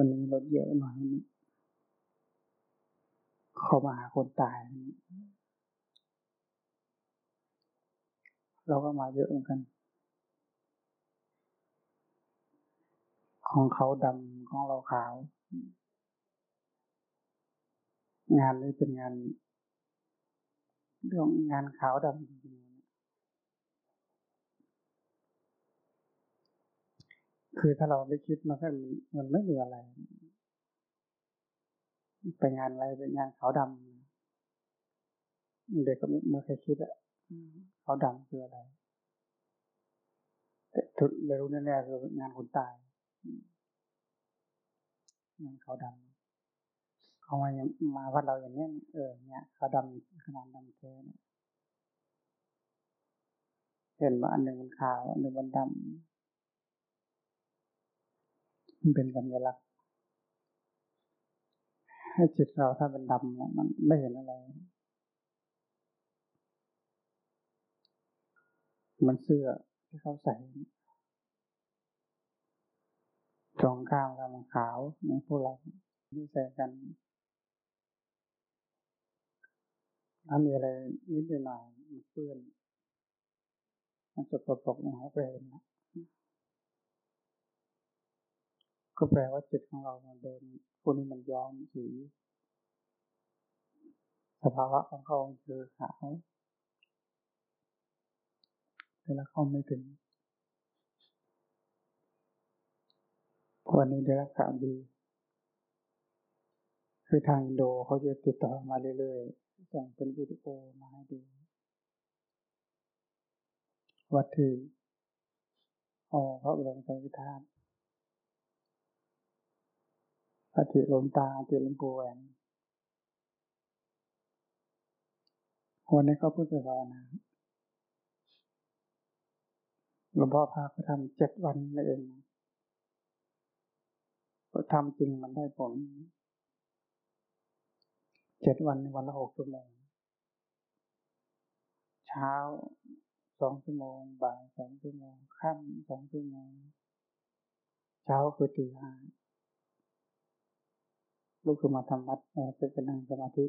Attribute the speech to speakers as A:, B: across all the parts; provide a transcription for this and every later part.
A: วันนี้รถเยอะหน่อยเข้ามาหาคนตาย เราก็มาเยอะเหมือนกัน ของเขาดำของเราขาว งานนี้เป็นงาน เรื่องงานขาวดำจริง คือถ้าเราไม่คิดมันก็มันไม่มีอะไร ไปงานอะไรเป็นงานขาวดำเด็กก็ไม่เคยคิดอะขาวดำคืออะไร แต่ทุกเรู้แน่ๆคืองานคนตาย งานขาวดำเขามามาวัดเราอย่างนี้เออเนี่ยขาวดำขนาดดำแท้เห็นว่าอันหนึ่งมันขาวอันหนึ่งมันดำ มันเป็นสัญลักษณ์ให้จิตเราถ้าเป็นดำมันไม่เห็นอะไร มันเสื้อที่เขาใส่ตรงข้ามกับมันขาวในพวกเราที่ใส่กันถ้ามีอะไรนิดหน่อยมันเปื้อนมันสกปรกนะไปเห็นนะ ก็แปลว่าจิตของเราโดนพวกนี้มันย้อมสีสภาวะของเขาคือขาวแต่ละเขาไม่ถึงวันนี้ได้รับข่าวดีคือทางอินโดเขาจะติดต่อมาเรื่อยๆส่งเป็นวิดีโอมาให้ดูวัดที่ออพระบรมสารีริธาตุ ปฏิลมตาติลมปูแหวนวันนี้เขาพูดไปภาวนาหลวงพ่อพาเขาทำเจ็ดวันนั่นเองเขาทำจริงมันได้ผลเจ็ดวันวันละหกชั่วโมง เช้าสองชั่วโมง บ่ายสองชั่วโมง ค่ำสองชั่วโมง เช้าคือตีห้า ลูกคือมาทำวัดจะเป็นนั่งสมาธิ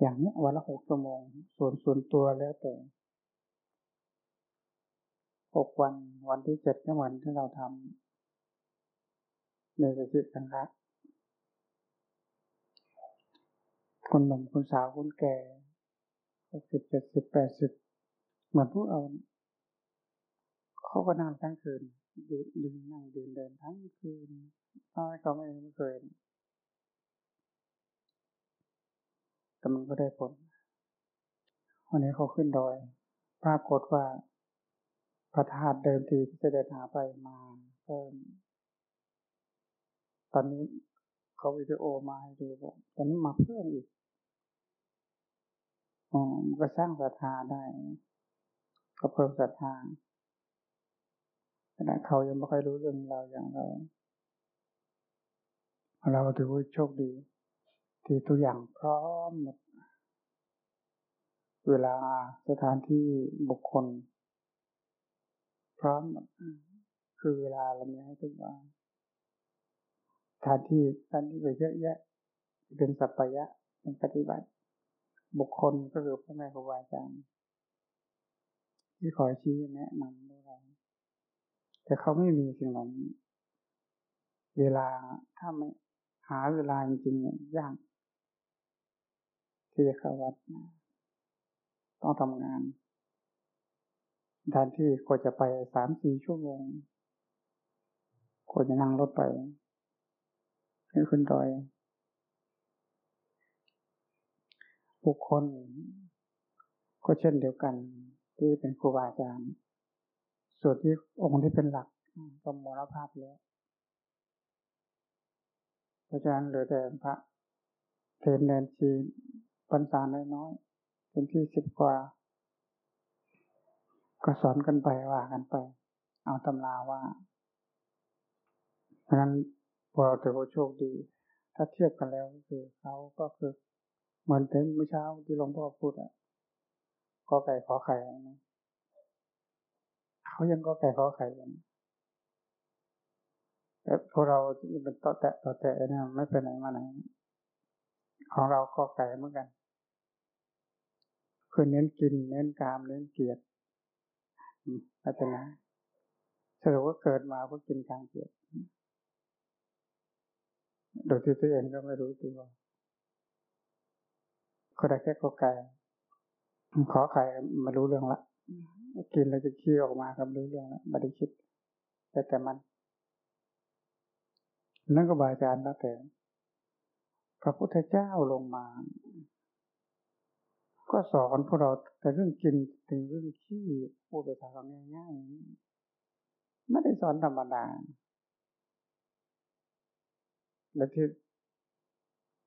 A: อย่างนี้วันละหกชั่วโมง ส่วนส่วนตัวแล้วแต่หกวันวันที่เจ็ดก็วันที่เราทำในสิตสังฆะคนหนุ่มคนสาวคนแก่หกสิบเจ็ดสิบแปดสิบเหมือนพวกเราเขาก็นั่งทั้งคืน ยืนดึงนั่งยืนเดินทั้งคืนน้อยเขาไม่เคยแต่มันก็ได้ผล วันนี้เขาขึ้นดอย ปรากฏว่าพระธาตุเดิมทีที่จะเดินหาไปมาเพิ่มตอนนี้เขาวิดีโอมาให้ดูบอกตอนนี้มาเพิ่มอีกอ๋อก็สร้างศรัทธาได้ ก็เพิ่มศรัทธา ขณะเขายังไม่ค่อยรู้เรื่องเราอย่างเรา เราถือว่าโชคดี ที่ตัวอย่างพร้อมหมดเวลาสถานที่บุคคล พร้อมคือเวลาเรามีให้ทุกวันสถานที่สถานที่ไปเยอะแยะเป็นสัพพยะเป็นปฏิบัติ บุคคลก็คือพ่อแม่ครูบาอาจารย์ที่คอยชี้แนะนำ แต่เขาไม่มีสิ่งเหล่านี้ เวลาถ้าไม่หาเวลาจริงๆเนี่ยยากที่จะเข้าวัดต้องทำงานแทนที่ควรจะไปสามสี่ชั่วโมงควรจะนั่งรถไปขึ้นขึ้นดอย บุคคลก็เช่นเดียวกันที่เป็นครูบาอาจารย์ ส่วนที่องค์ที่เป็นหลักก็มรณภาพแล้วเพราะฉะนั้นเหลือแต่พระเทนเนนชีปัญษาน้อยๆเป็นที่สิบกว่า ก็สอนกันไปว่ากันไป เอาตำราว่าเพราะนั้นพอเราถือว่าโชคดี ถ้าเทียบกันแล้วคือเขาก็คือเหมือนเต็มเมื่อเช้าที่หลวงพ่อพูดอะก็ไก่ขอไข่นะ เขายังก็ไก่ขอไข่กันแต่แต่พวกเราที่เป็นต่อแตะต่อแตะเนี่ยไม่เป็นไหนมาไหน ของเราก็ไก่เหมือนกัน คือเน้นกิน เน้นกาม เน้นเกียรติอาจารย์สรุปว่าเกิดมาเพื่อกินกามเกียรติโดยที่ตัวเองก็ไม่รู้ตัวก็ได้แค่ก็ไก่ขอไข่มารู้เรื่องละ กินแล้วจะขี้ออกมาครับรู้เรื่องแล้วไม่ได้คิดแต่แต่มัน นั่นก็บาอาจารย์แล้วแต่พระพุทธเจ้าลงมา ก็สอนพวกเราแต่เรื่องกินถึงเรื่องขี้พูดไปทางง่ายๆไม่ได้สอนธรรมดาและที่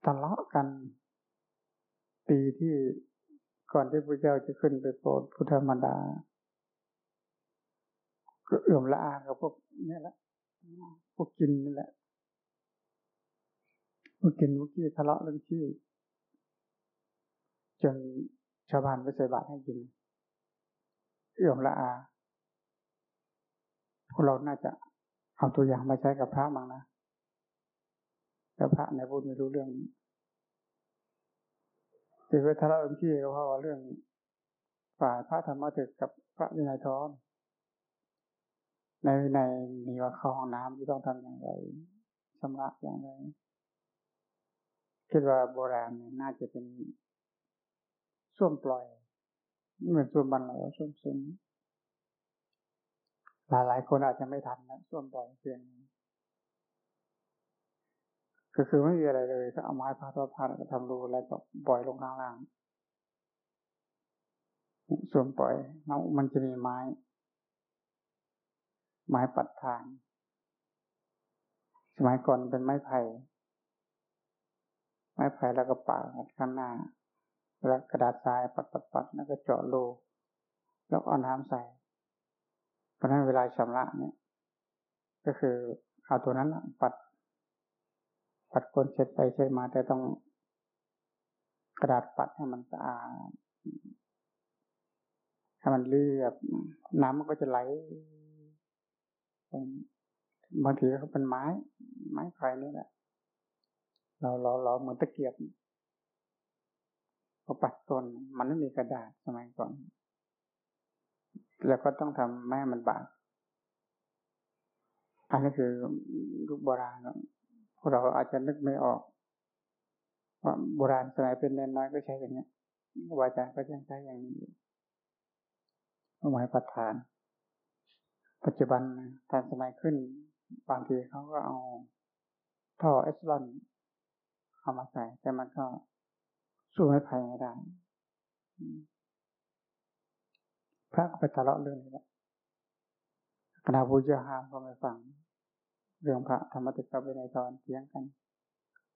A: ทะเลาะกัน ปีที่ก่อนที่พระเจ้าจะขึ้นไปโปรดพุทธมารดา เอื่อมละอากับพวกนี่แหละพวกกินนี่แหละพวกกินพวกที่ทะเลาะเรื่องที่จนชาวบ้านไม่ใส่บาตรให้กิน เอื่อมละอาพวกเราน่าจะเอาตัวอย่างมาใช้กับพระมั้งนะแต่พระในพูดไม่รู้เรื่องที่เวทะเลาะกันที่ก็เพราะว่าเรื่องฝ่ายพระธรรมถึกกับพระวินัยทอน ในวินัยมีว่าเข้าห้องน้ำที่ต้องทำอย่างไรชำระอย่างไรคิดว่าโบราณน่าจะเป็นส้วมปล่อยเหมือนส้วมบันเราส้วมซึ้งหลายหลายคนอาจจะไม่ทันนะส้วมปล่อยเพียงก็คือไม่มีอะไรเลย ก็เอาไม้พาดพาดก็ทำรูอะไรก็ปล่อยลงข้างล่างส่วนปล่อยแล้วมันจะมีไม้ ไม้ปัดทางสมัยก่อนเป็นไม้ไผ่ ไม้ไผ่แล้วก็ปาดข้างหน้า แล้วกระดาษทรายปัดปัดปัดแล้วก็เจาะรูแล้วเอาน้ำใส่ เพราะนั้นเวลาชำระเนี่ย ก็คือเอาตัวนั้นปัด ปัดคนเช็ดไปเช็ดมาแต่ต้องกระดาษปัดให้มันสะอาดให้มันเรียบ น้ำมันก็จะไหล บางทีก็เป็นไม้ ไม้ไผ่นี่แหละ เราเราเราเหมือนตะเกียบพอปัดก้นมันไม่มีกระดาษสมัยก่อน แล้วก็ต้องทำแม่มันบาดอันนี้คือลูกโบราณพวกเราอาจจะนึกไม่ออก ว่าโบราณสมัยเป็นเนนน้อยก็ใช้อย่างนี้วาจาก็ยังใช้อย่างนี้หมายประธาน ปัจจุบันทันสมัยขึ้น บางทีเขาก็เอาท่อเอสลอนเอามาใส่ แต่มันก็สู้ไม่ภัยไม่ได้พระก็ไปทะเลาะเรื่องนี้แหละคณะบูชาหามก็ไม่ฟัง เรื่องพระธรรมติกับวินัยทรเทียงกัน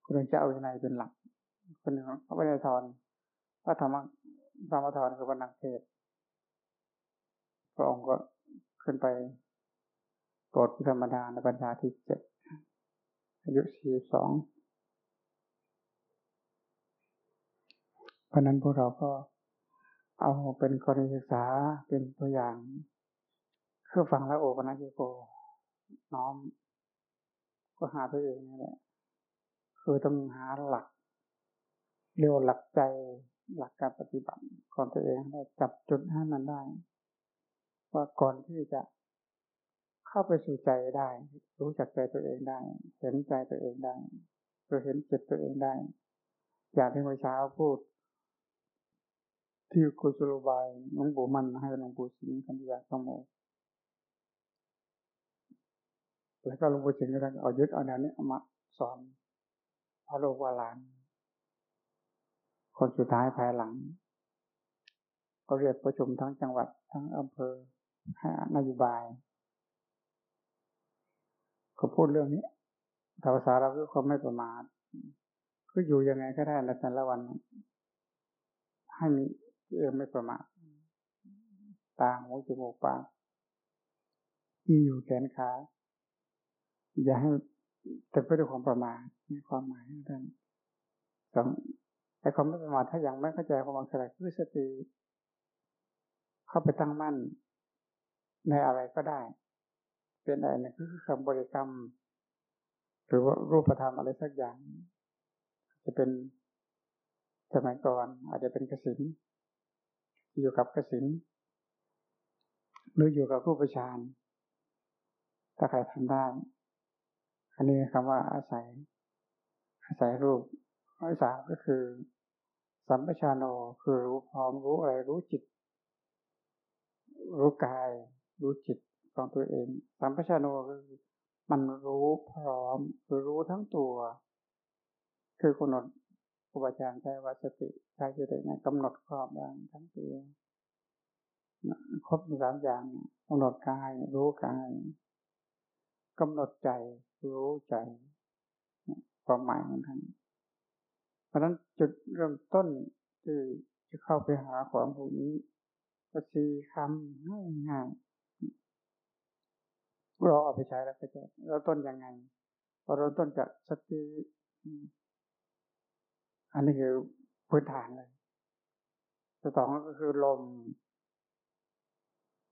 A: คนหนึ่งจะเอาวินัยเป็นหลัก คนหนึ่งเอาวินัยทรพระธรรมธรรมทรคือวันนักเทศพระองค์ก็ ขึ้นไปโปรดธรรมดาในบรรดาที่เจ็ดอายุสี่สองเพราะนั้นพวกเราก็เอาเป็นกรณีศึกษาเป็นตัวอย่างคือฟังแล้วโอปนัญโก น้อม ก็หาตัวเองนี่แหละคือต้องหาหลัก เรียกว่าหลักใจหลักการปฏิบัติของตัวเองได้จับจุดให้มันได้ ว่าก่อนที่จะเข้าไปสู่ใจได้ รู้จักใจตัวเองได้ เห็นใจตัวเองได้หรือเห็นจิตตัวเองได้ อย่างที่เมื่อเช้าพูด ที่กุศโลบายหลวงปู่มันให้หลวงปู่สิงห์คันยาสมโมแล้วก็หลวงปู่สิงห์ก็เอายึดเอาแนวนี้มาสอนพระโลกวาลาน คนสุดท้ายภายหลัง ก็เรียกประชุมทั้งจังหวัดทั้งอำเภอ ให้นโยบายก็พูดเรื่องนี้ภาษาเราคือความไม่ประมาทคือยู่ยังไงก็ได้ในแต่ละวัน ให้มีเองไม่ประมาทตาหูจมูกปากที่อยู่แขนขาอย่าให้แต่เพื่อความประมาทมีความหมายท่านสองแต่ความไม่ประมาทถ้ายังไม่เข้าใจความหมายคือสติเข้าไปตั้งมั่น ในอะไรก็ได้ เป็นอะไรนะคือคำบริกรรม หรือว่ารูปธรรมอะไรสักอย่าง จะเป็นสมัยก่อนอาจจะเป็นกสินอยู่กับกสินหรืออยู่กับรูปฌานถ้าใครทำได้ อันนี้คำว่าอาศัย อาศัยรูปข้อสามก็คือ สัมปชานโนคือรู้พร้อมรู้อะไรรู้จิต รู้กาย รู้จิตของตัวเองสัมปชานโนคือมันรู้พร้อมคือรู้ทั้งตัว คือกำหนดครูบาอาจารย์ใช้วัสติใช้สติในกำหนดครอบอย่างทั้งตัวครบสามอย่างกำหนดกาย รู้กายกำหนดใจรู้ใจความหมายของท่านเพราะนั้นจุดเริ่มต้นที่จะเข้าไปหาของพวกนี้ก็สี่คำง่ายง่าย เราเอาไปใช้แล้วก็จะเราต้นยังไงเราต้นจากสติอันนี้คือพื้นฐานเลยสองก็คือลม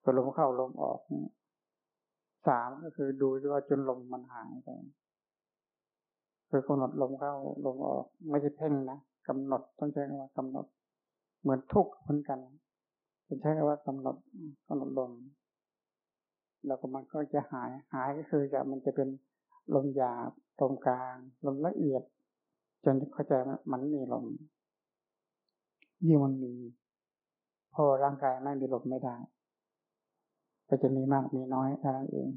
A: ก็ลมเข้าลมออกสามก็คือดูว่าจนลมมันหายไปคือกำหนดลมเข้าลมออก ไม่ใช่เพ่งนะกำหนดต้องใช้คำว่ากำหนด เหมือนทุกข์เหมือนกันต้องใช้คำว่ากำหนดกำหนดลม แล้วก็มันก็จะหายหายก็คือจะมันจะเป็นลมหยาบลมกลางลมละเอียด จนเข้าใจมันมีลมยิ่งมันมีพอร่างกายไม่มีลมไม่ได้ ก็จะมีมากมีน้อยเท่านั้นเอง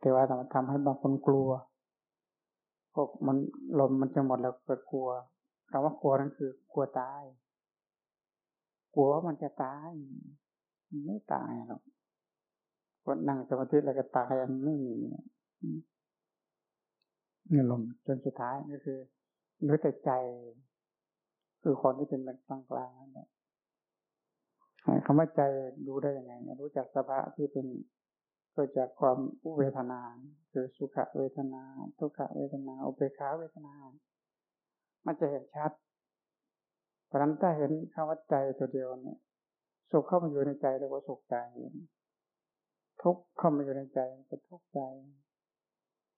A: แต่ว่ามันทำให้บางคนกลัวพวกมันลมมันจะหมดแล้วเกิดกลัวคำว่ากลัวนั่นคือกลัวตาย กลัวว่ามันจะตาย ไม่ตายหรอก คนนั่งสมาธิแล้วก็ตายอันไม่มีนี่ลมจนสุดท้ายก็คือเหลือแต่ใจ คือคนที่เป็นกลางกลางนั่นแหละคำว่าใจรู้ได้ยังไงรู้จักสภาพที่เป็นเกิดจากความอุเวทนา คือสุขเวทนา ทุกขเวทนาอุเบกขาเวทนา มันจะเห็นชัด เพราะนั้นถ้าเห็นคำว่าใจตัวเดียวเนี่ยสุขเข้ามาอยู่ในใจเรียกว่าสุขใจ ทุกข์เข้ามาอยู่ในใจเป็นทุกข์ใจ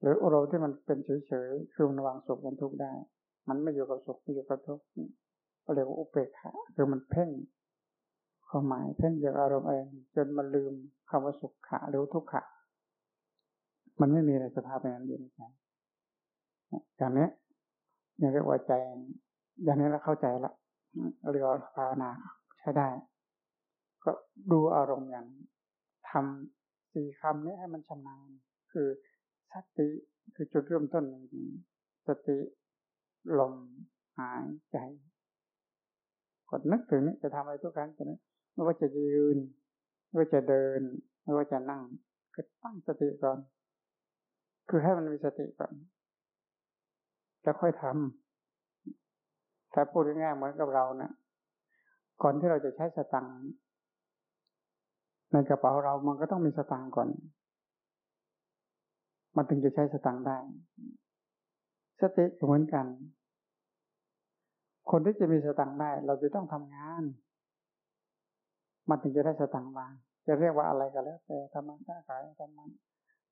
A: หรืออารมณ์ที่มันเป็นเฉยๆคือมันวางสุขมันทุกข์ได้ มันไม่อยู่กับสุขไม่อยู่กับทุกข์ก็เรียกว่าอุเบกขาคือมันเพ่งความหมายเพ่งจากอารมณ์เองจนมันลืมคำว่าสุขขะหรือทุกขะ มันไม่มีในสภาพนั้นอยู่ในใจอย่างนี้ยังเรียกว่าใจอย่างนี้เราเข้าใจละเรียกว่าภาวนาใช้ได้ ก็ดูอารมณ์อย่างทำ สี่คำนี้ให้มันชำนาญ คือสติคือจุดเริ่มต้นจริงสติลมหายใจกดนึกถึงนี้จะทำอะไรทุกครั้งจะนึกไม่ว่าจะยืน ไม่ว่าจะเดิน ไม่ว่าจะนั่งก็ตั้งสติก่อน คือให้มันมีสติก่อนแล้วค่อยทำถ้าพูดง่ายๆเหมือนกับเราเนะี่ยก่อนที่เราจะใช้สตังค์ ในกระเป๋าเรามันก็ต้องมีสตังค์ก่อน มันถึงจะใช้สตังค์ได้ สติเหมือนกัน คนที่จะมีสตังค์ได้ เราจะต้องทำงาน มันถึงจะได้สตังค์มา จะเรียกว่าอะไรก็แล้ว แต่ทำมาค้าขายทำมัน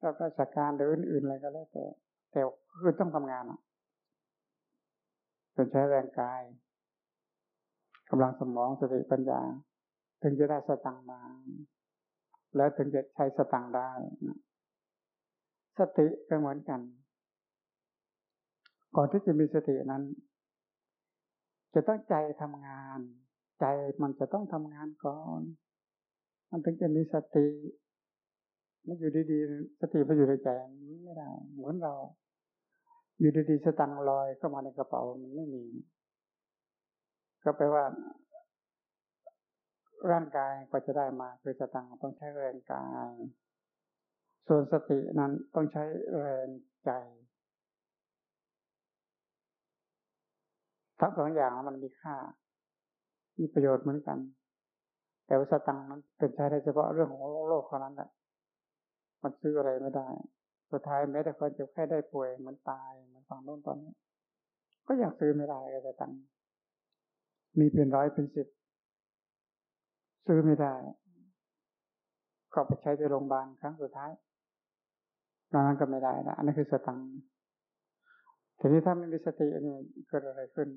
A: แล้วก็จัดการหรืออื่นๆอะไรก็แล้วแต่ แต่คือต้องทำงานอะเป็นใช้แรงกายกำลังสมองสติปัญญา ถึงจะได้สตังค์มา แล้วถึงจะใช้สตังค์ได้สติก็เหมือนกัน ก่อนที่จะมีสตินั้น จะต้องใจทำงาน ใจมันจะต้องทำงานก่อน มันถึงจะมีสติไม่อยู่ดีๆ สติไปอยู่ในใจไม่ได้ เหมือนเรา อยู่ดีๆ สตังลอยเข้ามาในกระเป๋ามันไม่มี ก็แปลว่า ร่างกายกว่าจะได้มาคือสตังต้องใช้แรงกาย ส่วนสตินั้นต้องใช้แรงใจทั้งสองอย่างมันมีค่า มีประโยชน์เหมือนกัน แต่ว่าสตังนั้นเป็นใช้ได้เฉพาะเรื่องของโลกเท่านั้นแหละมันซื้ออะไรไม่ได้ สุดท้ายแม้แต่คนจะแค่ได้ป่วยเหมือนตายเหมือนฝั่งโน้นตอนนี้ ก็อยังซื้อไม่ได้ก็จะตังมีเป็นร้อยเป็นสิบ ซื้อไม่ได้ ก็ไปใช้ในโรงพยาบาลครั้งสุดท้ายนั้นก็ไม่ได้นะอันนี้คือสตังค์ทีนี้ถ้าไม่มีสตินี่เกิดอะไรขึ้น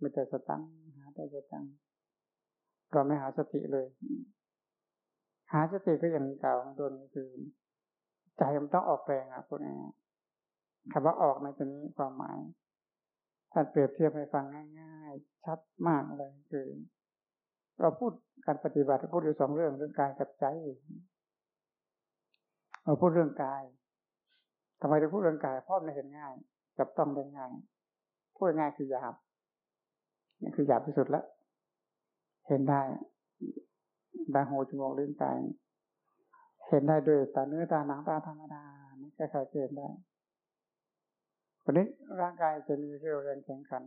A: มีแต่สตังหาแต่สตังเราไม่หาสติเลย หาสติก็อย่างเก่าวข้างต้นคือใจมันต้องออกแรงอะพวกนี้คำว่าออกในตัวนี้ความหมายถ้าเปรียบเทียบให้ฟังง่าย ๆ ชัดมากเลยคือ เราพูดการปฏิบัติพูดอยู่สองเรื่องเรื่องกายกับใจเราพูดเรื่องกายทำไมถึงพูดเรื่องกายเพราะมันเห็นง่าย จับต้องได้ง่าย พูดง่ายคือหยาบนี่คือหยาบที่สุดแล้ว เห็นได้ตาหูจมูกลิ้นกายเห็นได้ด้วยตาเนื้อตาหนังตาธรรมดานี่แค่ใครเห็นได้วันนี้ร่างกายจะมีเรี่ยวแรงแข็งขัน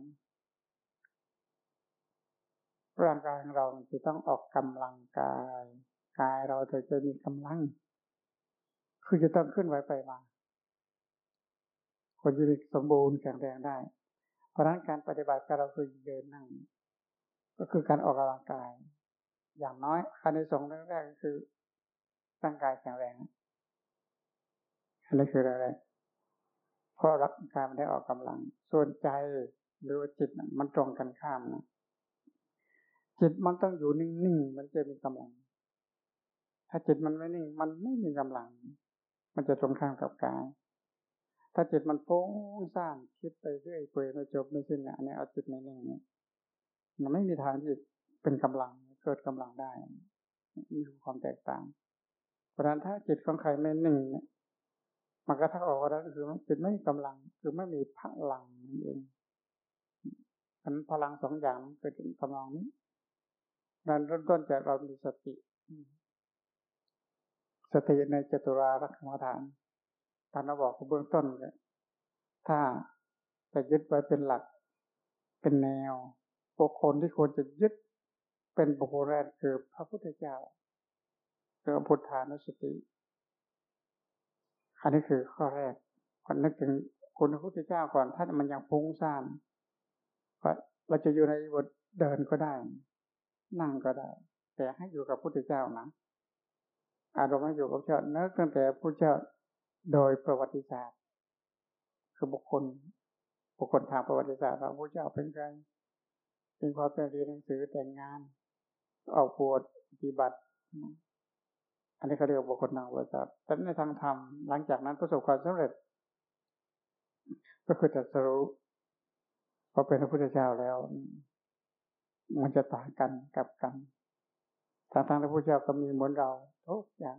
A: ร่างกายของเราจะต้องออกกำลังกายกายเราจะจะมีกำลัง คือจะต้องขึ้นไหวไปมาคนจะมีสมบูรณ์แข็งแรงได้ เพราะนั้นการปฏิบัติการเราคือเดินนั่ง ก็คือการออกกำลังกาย อย่างน้อยการในสองแรกก็คือร่างกายแข็งแรงอันนี้คืออะไรเพราะร่างกายมันได้ออกกำลัง ส่วนใจหรือว่าจิตมันตรงกันข้ามนะ จิตมันต้องอยู่นิ่งๆ มันจะมีกำลัง ถ้าจิตมันไม่นิ่ง มันไม่มีกำลัง มันจะตรงข้ามกับกาย ถ้าจิตมันฟุ้งซ่านคิดไปเรื่อยเปื่อยไม่จบไม่สิ้นอันนี้เอาจิตในนิ่งเนี่ยมันไม่มีทางที่เป็นกำลังเกิดกำลังได้มีความแตกต่าง เพราะฉะนั้นถ้าจิตของใครไม่นิ่งเนี่ยมันก็ถ้าออกก็ได้คือจิตไม่มีกำลัง คือไม่มีพลังนั่นเองอันพลังสองอย่างเกิดกำลังนี้ นั้นเริ่มต้นจากเรามีสติ สติในจตุรารักษาฐานท่านบอกเบื้องต้นเลยถ้าจะยึดไว้เป็นหลัก เป็นแนวบุคคลที่ควรจะยึดเป็นบุคคลแรกคือพระพุทธเจ้าคือพุทธานุสติอันนี้คือข้อแรกคนนึกถึงคุณพระพุทธเจ้าก่อนถ้ามันยังฟุ้งซ่านเราจะอยู่ในบทเดินก็ได้ นั่งก็ได้ แต่ให้อยู่กับพระพุทธเจ้านะอารมณ์ให้อยู่กับเจ้านึกตั้งแต่พระเจ้าโดยประวัติศาสตร์ คือบุคคลบุคคลทางประวัติศาสตร์เราพระเจ้าเป็นใครเป็นความเป็นเรียนหนังสือแต่งงานออกบวชปฏิบัติ อันนี้เขาเรียกบุคคลทางประวัติศาสตร์แต่ในทางธรรมหลังจากนั้นประสบความสำเร็จ ก็คือตรัสรู้พอเป็นพระพุทธเจ้าแล้ว มันจะต่างกันกับกันทางทางพระพุทธเจ้าก็มีเหมือนเราทุกอย่าง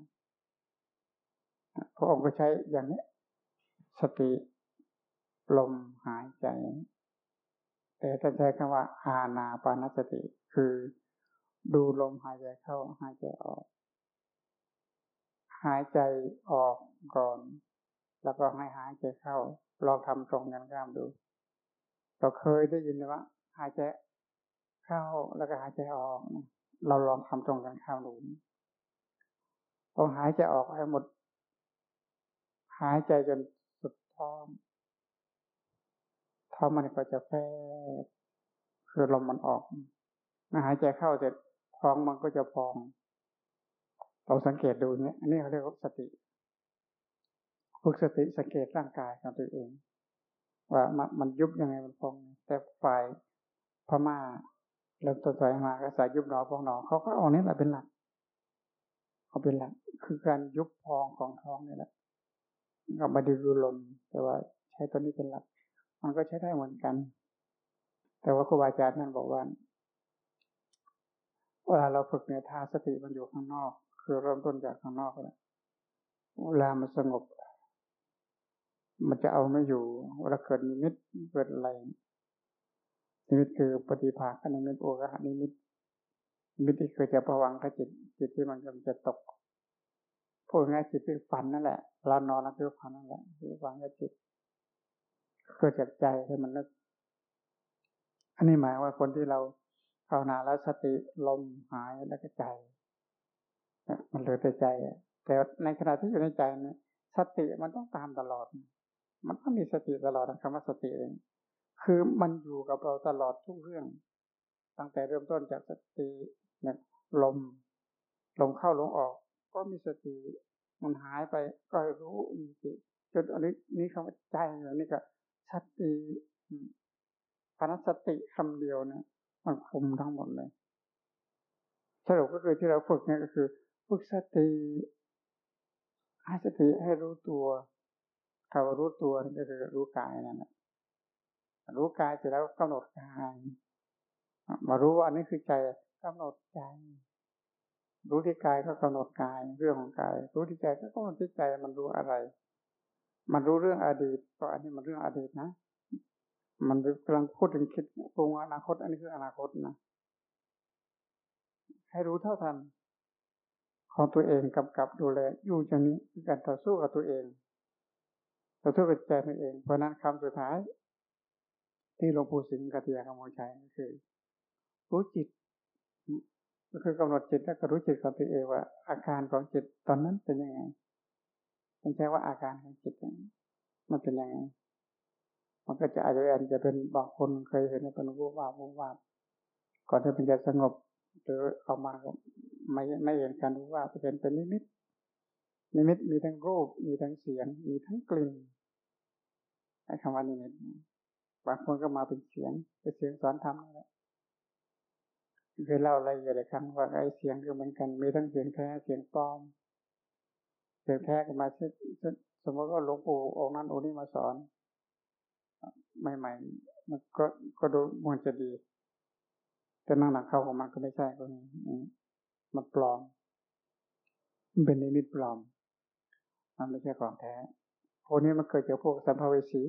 A: พระองค์ก็ใช้อย่างนี้ สติลมหายใจ แต่ถ้าใช้คำว่า อาณาปานสติ คือดูลมหายใจเข้าหายใจออก หายใจออกก่อน แล้วก็ให้หายใจเข้าลองทำตรงกันข้ามดู เราเคยได้ยินว่า หายใจ เข้าแล้วก็หายใจออกเราลองทำตรงกันข้ามดูพอหายใจออกให้หมด หายใจจนสุดท้องท้องมันก็จะแฝงคือลมมันออกมาหายใจเข้าเสร็จท้องมันก็จะพอง เราสังเกตดูเนี้ยอันนี้เขาเรียกว่าสติฝึกสติสังเกตร่างกายของตัวเอง ว่ามันยุบยังไงมันพอง แต่ฝ่ายพม่า เริ่มต้นสายมาก็สายยุบหนอพองหนอเขาก็เอานี้แหละเป็นหลักเอาเป็นหลัก คือการยุบพองของท้องนี่แหละก็มาดูลมแต่ว่าใช้ตัวนี้เป็นหลัก มันก็ใช้ได้เหมือนกัน แต่ว่าครูบาอาจารย์นั่นบอกว่าเวลาเราฝึกเนี่ยทาสติมันอยู่ข้างนอก คือเริ่มต้นจากข้างนอกแล้วเวลามันสงบ มันจะเอาไม่อยู่เวลาเกิดนิมิตเกิดอะไร นิมิตคือปฏิภาคนิมิตโอกานิมิตนิมิตที่เคยจะประวังกับจิตจิตที่มันกำลังจะตกพูดง่ายจิตคือฝันนั่นแหละเรานอนแล้วคือฝันนั่นแหละคือฝันกับจิตเกิดจากใจให้มันนึกอันนี้หมายว่าคนที่เราภาวนาแล้วสติลมหายแล้วก็ใจมันเหลือแต่ใจแต่ในขณะที่อยู่ในใจเนี่ยสติมันต้องตามตลอด มันต้องมีสติตลอดคำว่าสติเอง คือมันอยู่กับเราตลอดทุกเรื่อง ตั้งแต่เริ่มต้นจากสติเนี่ยลมลมเข้าลมออก ก็มีสติมันหายไปก็รู้มีสติจนอันนี้นี่คำว่าใจอันนี้ก็สติปนสติคำเดียวเนี่ยมันคุมทั้งหมดเลยสรุปก็คือที่เราฝึกเนี่ยก็คือฝึกสติให้สติให้รู้ตัวคำว่ารู้ตัวนี่ก็คือรู้กายนั่นแหละ รู้กายเสร็จแล้วกำหนดกายมารู้ว่าอันนี้คือใจกำหนดใจ รู้ที่กายก็กำหนดกายเรื่องของกาย รู้ที่ใจก็กำหนดที่ใจมันรู้อะไร มันรู้เรื่องอดีตก็อันนี้มันเรื่องอดีตนะ มันกำลังพูดถึงคิดปรุงอนาคต อันนี้คืออนาคตนะให้รู้เท่าทันของตัวเองกำกับดูแลอยู่อย่างนี้การต่อสู้กับตัวเองต่อสู้กับใจตัวเองเพราะนั้นคำสุดท้าย ที่หลวงปู่สิงห์กัตยาคำมชัยก็คือ รู้จิตก็คือกำหนดจิตแล้วก็รู้จิตของตัวเองว่า อาการของจิตตอนนั้นเป็นยังไงมันใช่ว่าอาการของจิตมันเป็นยังไง มันก็จะอาจจะจะเป็นบางคนเคยเห็นเป็นวูบวาบวูบวาบก่อนที่มันจะสงบหรือออกมาไม่ไม่เห็นการวูบวาบเป็นเป็นนิมิตนิมิตมีทั้งรูป มีทั้งเสียง มีทั้งกลิ่นไอ้คำว่านิมิต บางคนก็มาเป็นเสียงเป็นเสียงสอนธรรมนั่นแหละเคยเล่าอะไรอยู่หลายครั้งว่าไอ้เสียงก็เหมือนกันมีทั้งเสียงแท้เสียงปลอม เสียงแท้ก็มาเช่นสมมติว่าหลวงปู่องค์นั้นองค์นี้มาสอน ใหม่ๆมันก็ก็ดูมันจะดี แต่นั่งหลังเข้าของมันก็ไม่ใช่ก็นี้มันปลอม มันเป็นนิมิตปลอม มันไม่ใช่ของแท้พวกนี้มันเกิดจากพวกสัมภเวสี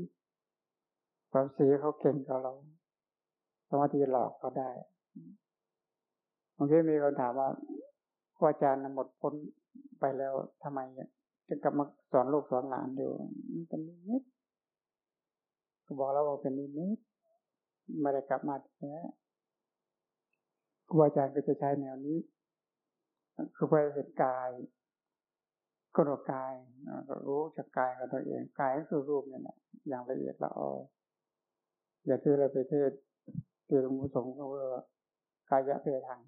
A: ความสีเขาเก่งกว่าเราสามารถที่จะหลอกเขาได้บางทีมีคนถามว่าครูอาจารย์หมดพ้นไปแล้วทำไมจะกลับมาสอนลูกสอนหลานอยู่เป็นนิมิตก็บอกแล้วว่าเป็นนิมิตไม่ได้กลับมาแท้ครูอาจารย์ก็จะใช้แนวนี้คือไปเห็นกายก็รู้กายก็รู้จากกายกับตัวเองกายก็คือรูปเนี่ยนะอย่างละเอียดละออ อย่าที่เราไปเทศเกี่ยวกับสงฆ์ก็ว่ากายะเพทัง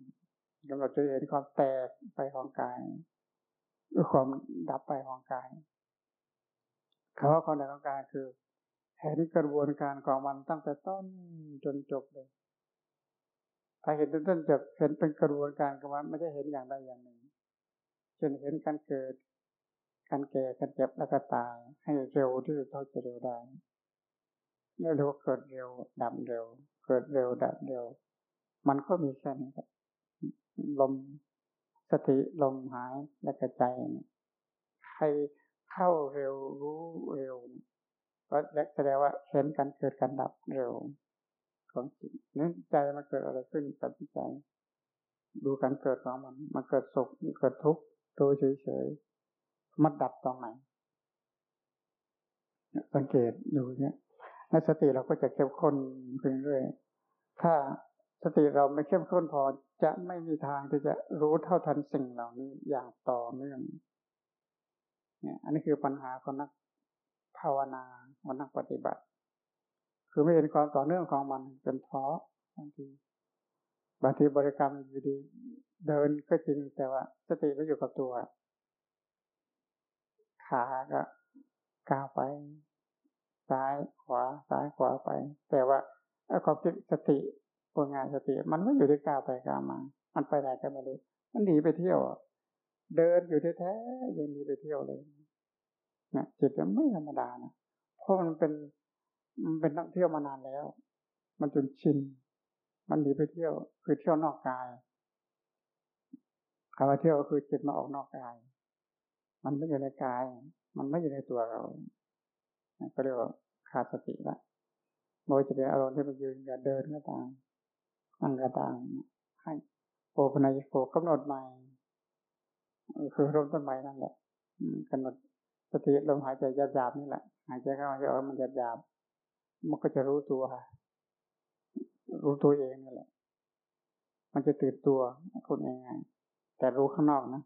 A: กำหนดจะเห็นความแตกไปของกายหรือความดับไปของกายคำว่าความดับของกายคือเห็นกระบวนการของมันตั้งแต่ต้นจนจบเลยถ้าเห็นต้นต้นจบเห็นเป็นกระบวนการของมันไม่ได้เห็นอย่างใดอย่างหนึ่งเช่นเห็นการเกิดการแก่การเจ็บแล้วก็ตายให้เร็วที่สุดเท่าจะเร็วได้ ไม่รู้เกิดเร็วดับเร็ว เกิดเร็วดับเร็ว มันก็มีแค่นี้ลมสติลมหายและกระใจให้เข้าเร็วรู้เร็วก็แสดงว่าเห็นการเกิดการดับเร็ว ของจิตนี่ใจมันเกิดอะไรขึ้นกับใจ ดูการเกิดของมันมันเกิดสุขมันเกิดทุกข์ดูเฉยๆมันดับตรงไหนสังเกตดูเนี่ย ในสติเราก็จะเข้มข้นขึ้นเรื่อยถ้าสติเราไม่เข้มข้นพอจะไม่มีทางที่จะรู้เท่าทันสิ่งเหล่านี้อย่างต่อเนื่องเนี่ยอันนี้คือปัญหาของนักภาวนาของนักปฏิบัติ คือไม่เห็นความต่อเนื่องของมันเป็นท้อบางทีบางทีบริกรรมอยู่ดีเดินก็จริงแต่ว่า สติไม่อยู่กับตัว ขาก็ก้าวไป ซ้ายขวาซ้ายขวาไป แต่ว่าความคิดสติพวกงานสติ มันไม่อยู่ที่ก้าวไปก้าวมา มันไปไหนก็ไม่รู้มันหนีไปเที่ยวเดินอยู่แท้ๆยังหนีไปเที่ยวเลยนะจิตมันไม่ธรรมดานะเพราะมันเป็นมันเป็นนักเที่ยวมานานแล้ว มันจนชิน มันหนีไปเที่ยว คือเที่ยวนอกกายคำว่าเที่ยวก็คือจิตมาออกนอกกาย มันไม่อยู่ในกาย มันไม่อยู่ในตัวเรา ก็เรียกว่าขาดสติละโดยจะเป็นอารมณ์ที่มันยืนอย่าเดินก็ตามอังกตางให้โอปนัยโกกำหนดใหม่ คือลมต้นไม้นั่นแหละกำหนดสติลมหายใจหยาบๆนี่แหละหายใจเข้าหายใจออกมันหยาบๆมันก็จะรู้ตัวค่ะ รู้ตัวเองนี่แหละ มันจะตื่นตัวคนง่ายๆแต่รู้ข้างนอกนะ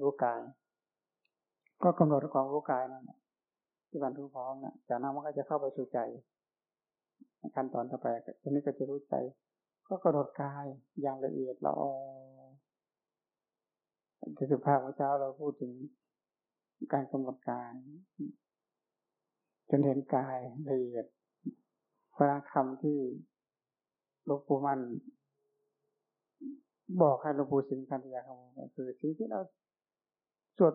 A: รู้กาย ก็กำหนดความรู้กายนั่นแหละ ที่มันรู้พร้อมนะจากนั้นมันก็จะเข้าไปสู่ใจขั้นตอนต่อไปทีนี้ก็จะรู้ใจ ก็กระโดดกายอย่างละเอียดละออที่สุภาพพระเจ้าเราพูดถึงการกำหนดกายจนเห็นกายละเอียดพระคำที่หลวงปู่มัน บอกให้หลวงปู่สิงห์กันยาคำก็คือสิ่งที่เราสวด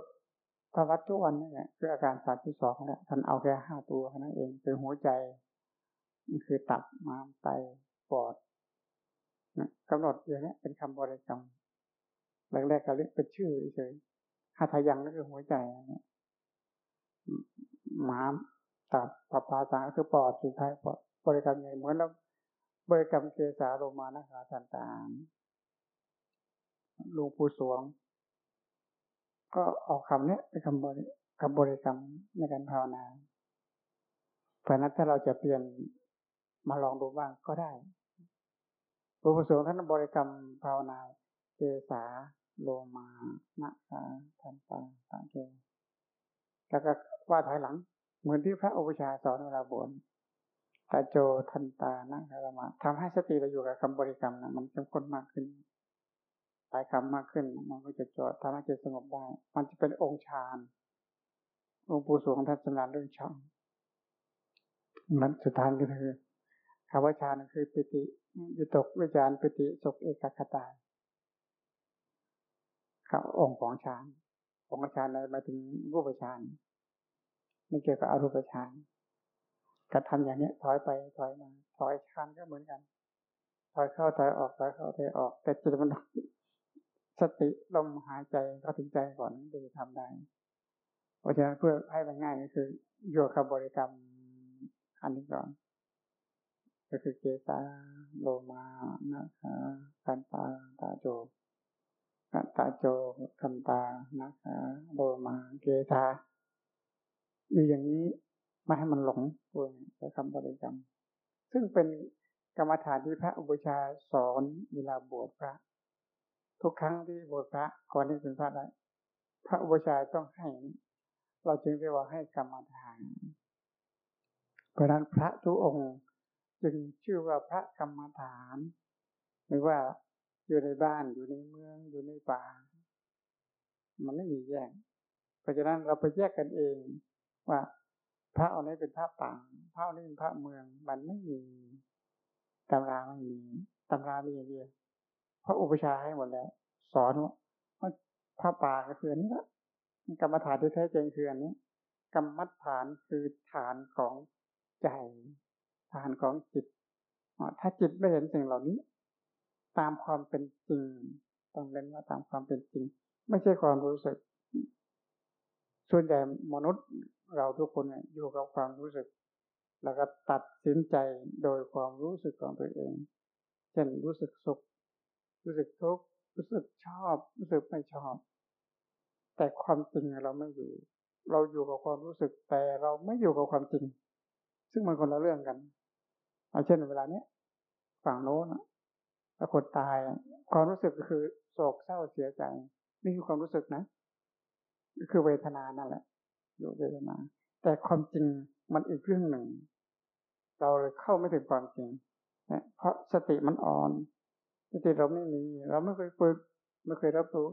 A: ภวัตทุกวันนี่แหละคืออาการสามที่สองแหละท่านเอาแค่ห้าตัวนั้นเองคือหัวใจนี่คือตับม้ามไตปอดกำหนดอย่างนี้เป็นคำบริกรรมแรกๆก็เรียกเป็นชื่อเฉยหาทายังนั่นคือหัวใจนี่ยม้ามตับปปาสาคือปอดสุดท้ายปอดบริกรรมใหญ่เหมือนเราบริกรรมเกสาโรมานะคาทันตามหลวงปู่สวง ก็ออกคำนี้เป็นคำบริคำบริกรรมในการภาวนาเพราะนั้นถ้าเราจะเปลี่ยนมาลองดูบ้างก็ได้หลวงปู่สวงท่านบริกรรมภาวนาเกสาโลมานะคาทันตาตาเกแล้วก็ว่าถอยหลัง เหมือนที่พระอุปชาสอนเวลาบวชตาโจทันตานะคารมาทำให้สติเราอยู่กับคำบริกรรมนะมันเข้มข้นมากขึ้น หลายคำมากขึ้น มันก็จะจอดทำให้จิตสงบได้ มันจะเป็นองค์ฌานองค์ปู่สวงท่านสำนักเรื่องฌานมันสุดท้ายก็คือคำว่าฌานคือปิติยุตกวิจารปิติสุขเอกคตาครับองค์ของฌานองค์ฌานในมาถึงรูปฌานไม่เกี่ยวกับอรูปฌานกระทำอย่างนี้ถอยไปถอยมาถอยฌานก็เหมือนกันถอยเข้าถอยออกถอยเข้าถอยออก แต่จิตมัน สติลมหายใจเข้าถึงใจก่อนถึงจะทำได้ เพราะฉะนั้นเพื่อให้มันง่ายก็คือโยคะบริกรรมอันนี้ก่อน ก็คือเกตาโลมานะคะกันตาตาโจกันตาโจกันตานะคะโลมาเกตาอยู่อย่างนี้ไม่ให้มันหลงตัวใช้คำบริกรรม ซึ่งเป็นกรรมฐานที่พระอุปชาสอนเวลาบวชพระ ทุกครั้งที่บวชพระก่อนที่เป็นพระได้พระอุปชาต้องให้ เราจึงเรียกว่าให้กรรมฐาน เพราะนั้นพระทุกองค์จึงชื่อว่าพระกรรมฐาน ไม่ว่าอยู่ในบ้านอยู่ในเมืองอยู่ในป่า มันไม่มีแยก เพราะฉะนั้นเราไปแยกกันเองว่าพระอานี้เป็นพระป่าพระเอานี้เป็นพระเมือง มันไม่มีตำราไม่มีตำรามีอย่างเดียว พระอุปชาให้หมดแล้ว สอนว่าพระป่าก็คืออันนี้ละกรรมฐานที่แท้จริงคืออันนี้ กรรมฐานคือฐานของใจฐานของจิตถ้าจิตไม่เห็นสิ่งเหล่านี้ ตามความเป็นจริงต้องเล่นว่าตามความเป็นจริง ไม่ใช่ความรู้สึก ส่วนใหญ่มนุษย์เราทุกคนเนี่ยอยู่กับความรู้สึก แล้วก็ตัดสินใจโดยความรู้สึกของตัวเอง เช่นรู้สึกสุข รู้สึกทุกข์รู้สึกชอบ รู้สึกไม่ชอบ แต่ความจริงเราไม่อยู่ เราอยู่กับความรู้สึกแต่เราไม่อยู่กับความจริง ซึ่งมันคนละเรื่องกันเอาเช่นเวลาเนี้ยฝั่งโน้นถ้าคนตายความรู้สึกก็คือโศกเศร้าเสียใจนี่คือความรู้สึกนะคือเวทนานั่นแหละอยู่เวทนา แต่ความจริงมันอีกเรื่องหนึ่ง เราเลยเข้าไม่ถึงความจริงเพราะสติมันอ่อน สติเราไม่มี เราไม่เคยฝึกไม่เคยรับรู้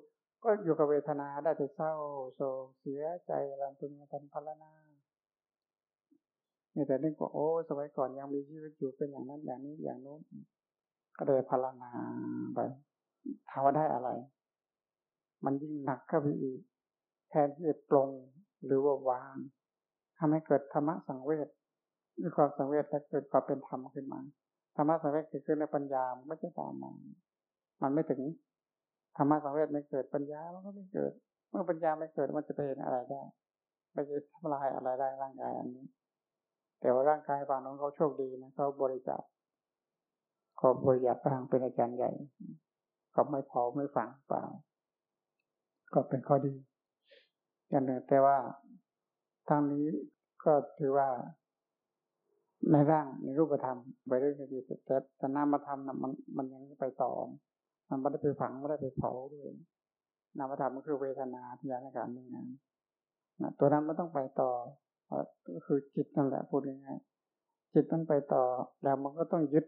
A: ก็อยู่กับเวทนาได้แต่เศร้าโศกเสียใจลำพึงทันพลนาเนี่ยแต่นึกว่าโอ้สมัยก่อนยังมีชีวิตอยู่เป็นอย่างนั้นอย่างนี้อย่างโน้นก็เลยพลนาไปถามว่าได้อะไร มันยิ่งหนักเข้าไปอีก แทนที่จะปลงหรือว่าวางทำให้เกิดธรรมะสังเวชมีความสังเวชและเกิดความเป็นธรรมขึ้นมา ธรรมะสังเวชเกิดขึ้นในปัญญาไม่ใช่ตามมามันไม่ถึงธรรมะสังเวชไม่เกิดปัญญามันก็ไม่เกิด เมื่อปัญญาไม่เกิดมันจะไปเห็นอะไรได้ไปจะทำลายอะไรได้ร่างกายอันนี้ แต่ว่าร่างกายฝั่งน้องเขาโชคดีนะเขาบริจาคขอบริจาคทางเป็นอาจารย์ใหญ่ ก็ไม่พอไม่ฝังเปล่า ก็เป็นข้อดีอย่างหนึ่งแต่ว่าทางนี้ก็ถือว่า ในร่างในรูปธรรมไปเรื่อยๆแต่แต่นามธรรมนะมันมันยังไปต่อมันไม่ได้ไปฝังไม่ได้ไปเผาด้วยนามธรรมมันคือเวทนาที่ยานการนี้นะนะตัวนั้นมันต้องไปต่อก็คือจิตนั่นแหละพูดง่ายๆจิตมันไปต่อ แล้วมันก็ต้องยึด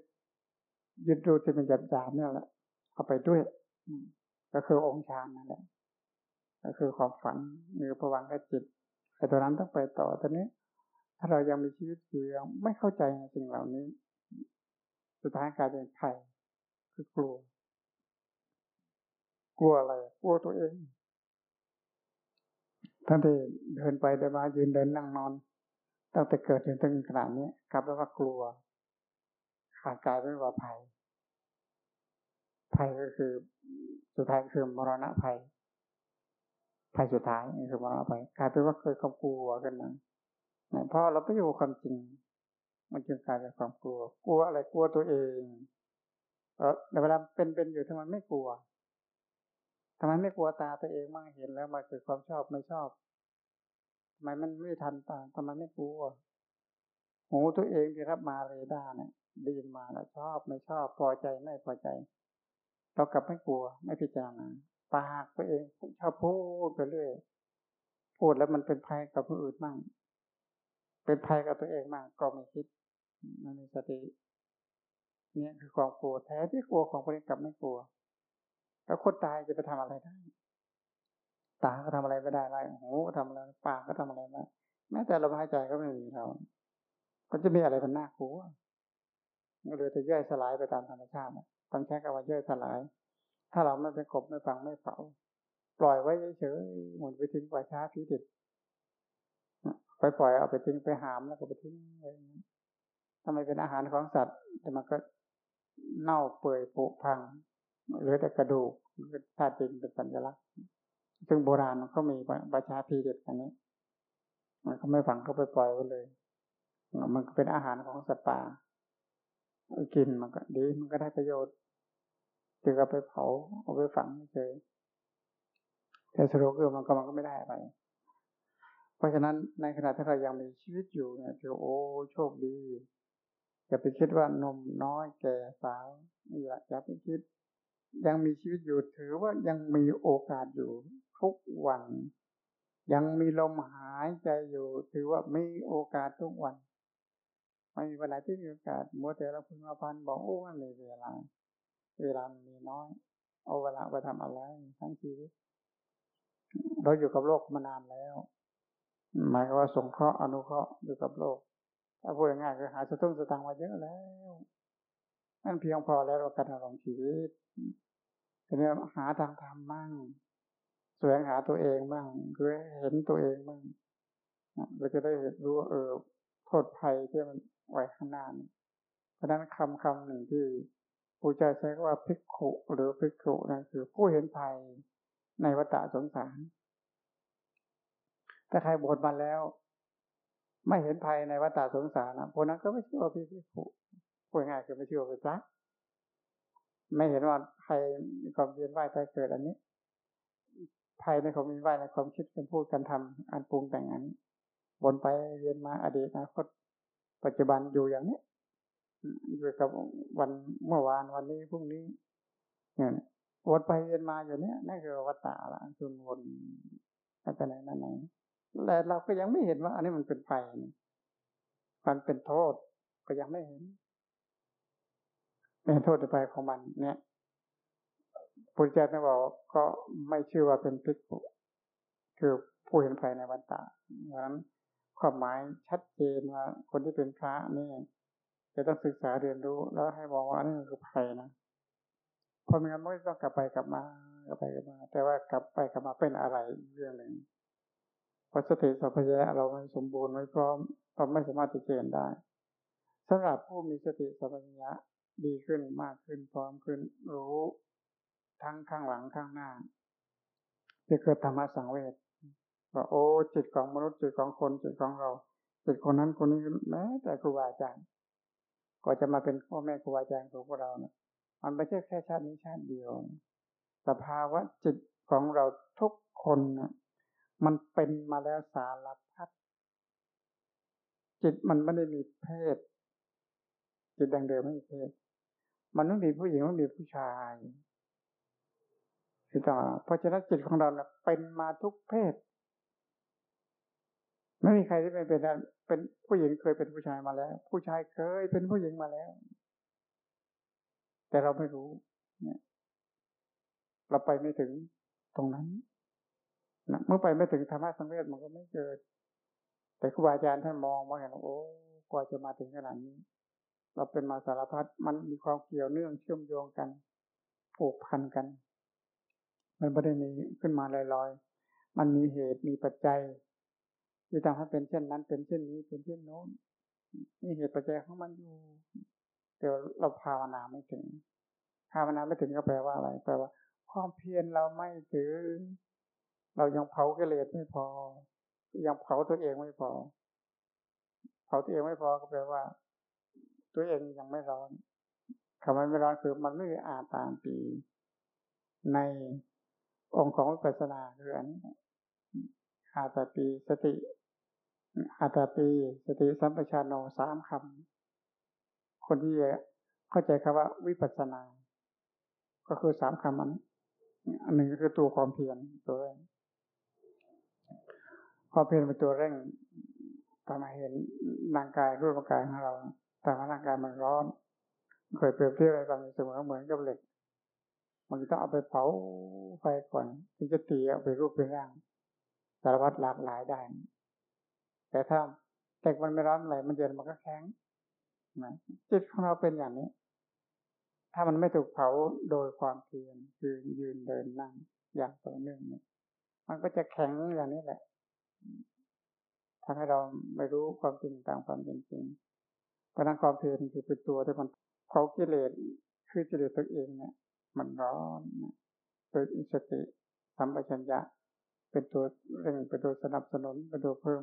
A: ยึดรูปที่เป็นหยาบๆนี่แหละเอาไปด้วยก็คือองค์ฌานนั่นแหละก็คือความฝันหรือประวังกับจิตแต่ตัวนั้นต้องไปต่อตอนนี้ ถ้าเรายังมีชีวิตอยู่ยังไม่เข้าใจในสิ่งเหล่านี้ สุดท้ายกลายเป็นภัยคือกลัว กลัวอะไร กลัวตัวเองท่านที่เดินไปเดินมายืนเดินนั่งนอนตั้งแต่เกิดจนถึงขนาดนี้กลับไปว่ากลัวขาดกายเป็นว่าภัย ภัยก็คือสุดท้ายคือมรณะภัยภัยสุดท้ายคือมรณะภัยกลายเป็นว่าเคยความกลัวกันมา เพราะเราไปอยู่ความจริง มันจึงกลายเป็นความกลัว กลัวอะไรกลัวตัวเองเออในเวลาเป็นเป็นอยู่ทำไมไม่กลัวทำไมไม่กลัวตาตัวเองมั่งเห็นแล้วมาเกิดความชอบไม่ชอบทำไมมันไม่ทันตาทำไมไม่กลัวหูตัวเองที่รับมาเรดาร์เนี่ยได้ยินมาแล้วชอบไม่ชอบพอใจไม่พอใจ เรากลับไม่กลัว ไม่พิจารณาปากตัวเองชอบพูดไปเรื่อยพูดแล้วมันเป็นภัยกับผู้อื่นมั่ง เป็นภัยกับตัวเองมั่งก็ไม่คิดมันมีสติเนี่ยคือความกลัวแท้ที่กลัวของคนนี้กลับไม่กลัว แล้วคนตายจะไปทำอะไรได้ ตาก็ทำอะไรไม่ได้ไรหูก็ทำอะไรปากก็ทำอะไรไม่แม้แต่ลมหายใจก็ไม่มีเราก็จะมีอะไรเป็นหน่ากลัวหรือจะย่อยสลายไปตามธรรมชาติต้องใช้คำว่าย่อยสลาย ถ้าเราไม่ไปกบไม่ฟังไม่เผาปล่อยไว้เฉยๆหมุนไปทิ้งป่าช้าพิดิบ ปปล่อยเอาไปทิ้งไปหามแล้วก็ไปทิ้งอะไรอย่างนี้ทำไมเป็นอาหารของสัตว์ แต่มันก็เน่าเปื่อยผุพังหรือแต่กระดูกธาตุดินเป็นสัญลักษณ์ ซึ่งโบราณเขามีประชาพีเด็ดอันนี้ มันเขาไม่ฝังเขาไปปล่อยไว้เลย มันก็เป็นอาหารของสัตว์ป่า กินมันก็ดีมันก็ได้ประโยชน์ถึงเอาไปเผาเอาไปฝังเฉยแต่สรุปคือมันก็มันก็ไม่ได้อะไร เพราะฉะนั้นในขณะที่เรายังมีชีวิตอยู่เนี่ยถือโอ้โชคดีอย่าไปคิดว่านมน้อยแก่สาวอย่าอย่าไปคิด ยังมีชีวิตอยู่ถือว่ายังมีโอกาสอยู่ทุกวันยังมีลมหายใจอยู่ ถือว่ามีโอกาสทุกวัน ไม่มีวันไหนที่มีโอกาสมัวแต่เราพึงมาพันบอกโอ้มันเลยเวลา เวลามีน้อย เอาเวลาไปทำอะไรทั้งชีวิตเราอยู่กับโลกมานานแล้ว หมายว่าสงเคราะห์อนุเคราะห์อยู่กับโลก ถ้าพูดง่ายๆคือหาสตุ้งสตังมาเยอะแล้วนั่นเพียงพอแล้วเราการดำรงชีวิตทีนี้หาทางธรรมบ้างแสวงหาตัวเองบ้างคือเห็นตัวเองบ้างเราจะได้รู้เออโทษภัยที่มันไว้ข้างหน้าเพราะนั้นคำคำหนึ่งที่ผู้ใจใช้ว่าพิกขุหรือพิกขุนั่นคือผู้เห็นภัยในวัฏสงสาร ถ้าใครบวชมาแล้ว ไม่เห็นภัยในวัฏสงสารนะพวกนั้นก็ไม่เชื่อว่าพิกขุพูดง่ายคือไม่เชื่อไปซะไม่เห็นว่าใครมีความเวียนว่ายตายเกิดอันนี้ภายในความมียนว่ายในความคิดกันพูดกันทำอันปรุงแต่งอันนี้บนไปเวียนมาอดีตอนาคตปัจจุบันอยู่อย่างนี้อยู่กับวันเมื่อวานวันนี้พรุ่งนี้เนี่ยวนไปเวียนมาอยู่เนี้ยนั่นคือวัฏฏะละคือวนไปไหนมาไหน แต่เราก็ยังไม่เห็นว่า อันนี้มันเป็นไฟมันเป็นโทษ ก็ยังไม่เห็นเป็นโทษไปของมัน เนี่ยพุทธเจ้าท่านบอกก็ไม่ชื่อว่าเป็นพิกษุคือผู้เห็นภัยในวันตาดังนั้นความหมายชัดเจนว่าคนที่เป็นพระนี่จะต้องศึกษาเรียนรู้ แล้วให้บอกว่าอันี่คือภัยนะพอมีงั้นไม่ต้องกลับไปกลับมากลับไปกลับมา แต่ว่ากลับไปกลับมาเป็นอะไรเรื่องหนึ่ง พราะสติสัพพยะเราไม่สมบูรณ์ไม่พร้อมเราไม่สามารถจะเจนได้สำหรับผู้มีสติสัพพยะดีขึ้นมากขึ้นพร้อมขึ้นรู้ ทั้งข้างหลังข้างหน้า จะเกิดธรรมะสังเวชว่าโอ้จิตของมนุษย์จิตของคนจิตของเราจิตคนนั้นคนนี้แม้แต่ครูบาอาจารย์ก็จะมาเป็นพ่อแม่ครูบาอาจารย์ของพวกเราเนะมันไม่ใช่แค่ชาตินี้ชาติเดียว สภาวะจิตของเราทุกคนนะ มันเป็นมาแล้วสารพัดจิตมันไม่ได้มีเพศ จิตดังเดิมไม่มีเพศ มันไม่มีผู้หญิงไม่มีผู้ชายคือต่อเพราะฉะนั้นจิตของเราเนี่ยเป็นมาทุกเพศ ไม่มีใครที่ไม่เป็นเป็นผู้หญิงเคยเป็นผู้ชายมาแล้ว ผู้ชายเคยเป็นผู้หญิงมาแล้ว แต่เราไม่รู้ เนี่ย เราไปไม่ถึงตรงนั้น นะเมื่อไปไม่ถึงธรรมะสังเวชมันก็ไม่เกิด แต่ครูบาอาจารย์ท่านมองว่าเห็นโอ้กว่าจะมาถึงขนาดนี้ เราเป็นมาสารพัดมันมีความเกี่ยวเนื่องเชื่อมโยงกันผูกพันกัน มันไม่ได้มีขึ้นมาลอยๆ มันมีเหตุมีปัจจัยที่ทำให้เป็นเช่นนั้น เป็นเช่นนี้ เป็นเช่นโน้นมีเหตุปัจจัยของมันอยู่แต่เราภาวนาไม่ถึง ภาวนาไม่ถึงก็แปลว่าอะไร แปลว่า ความเพียรเราไม่ถึง เรายังเผากิเลสไม่พอ ยังเผาตัวเองไม่พอ เผาตัวเองไม่พอก็แปลว่า ตัวเองยังไม่ร้อนคำว่าไม่ร้อนคือมันไม่มีอาตามปี ในองค์ของวิปัสสนาคืออันนี้อาตาปีสติ อาตาปีสติสัมปชัญโนสามคำคนที่เข้าใจคำว่าวิปัสสนา ก็คือสามคำอันอันหนึ่งก็คือตัวความเพียรตัวแรก ความเพียรเป็นตัวเร่งทำให้เห็นร่างกายรูปร่างกายของเราแต่ว่าร่างกายมันร้อนเคยเปรียบเทียบอะไรกันเสมอเหมือนกับเหล็กมันต้องเอาไปเผาไฟก่อนถึงจะตีเอาไปรูปเป็นร่างสารพัดหลากหลายได้ แต่ถ้าเหล็กมันไม่ร้อนอะไรมันเย็นมันก็แข็งนะจิตของเราเป็นอย่างนี้ ถ้ามันไม่ถูกเผาโดยความเพียรยืนยืนเดินนั่งอย่างต่อเนื่องเนี่ยมันก็จะแข็งอย่างนี้แหละ ทำให้เราไม่รู้ความจริงตามความเป็นจริงเพราะนั้นความเพียรคือเป็นตัวที่มันเผากิเลสคือกิเลสตัวเองเนี่ย มันร้อนโดยอิสติสัมปชัญญะ เป็นตัวเร่งเป็นตัวสนับสนุนเป็นตัวเพิ่ม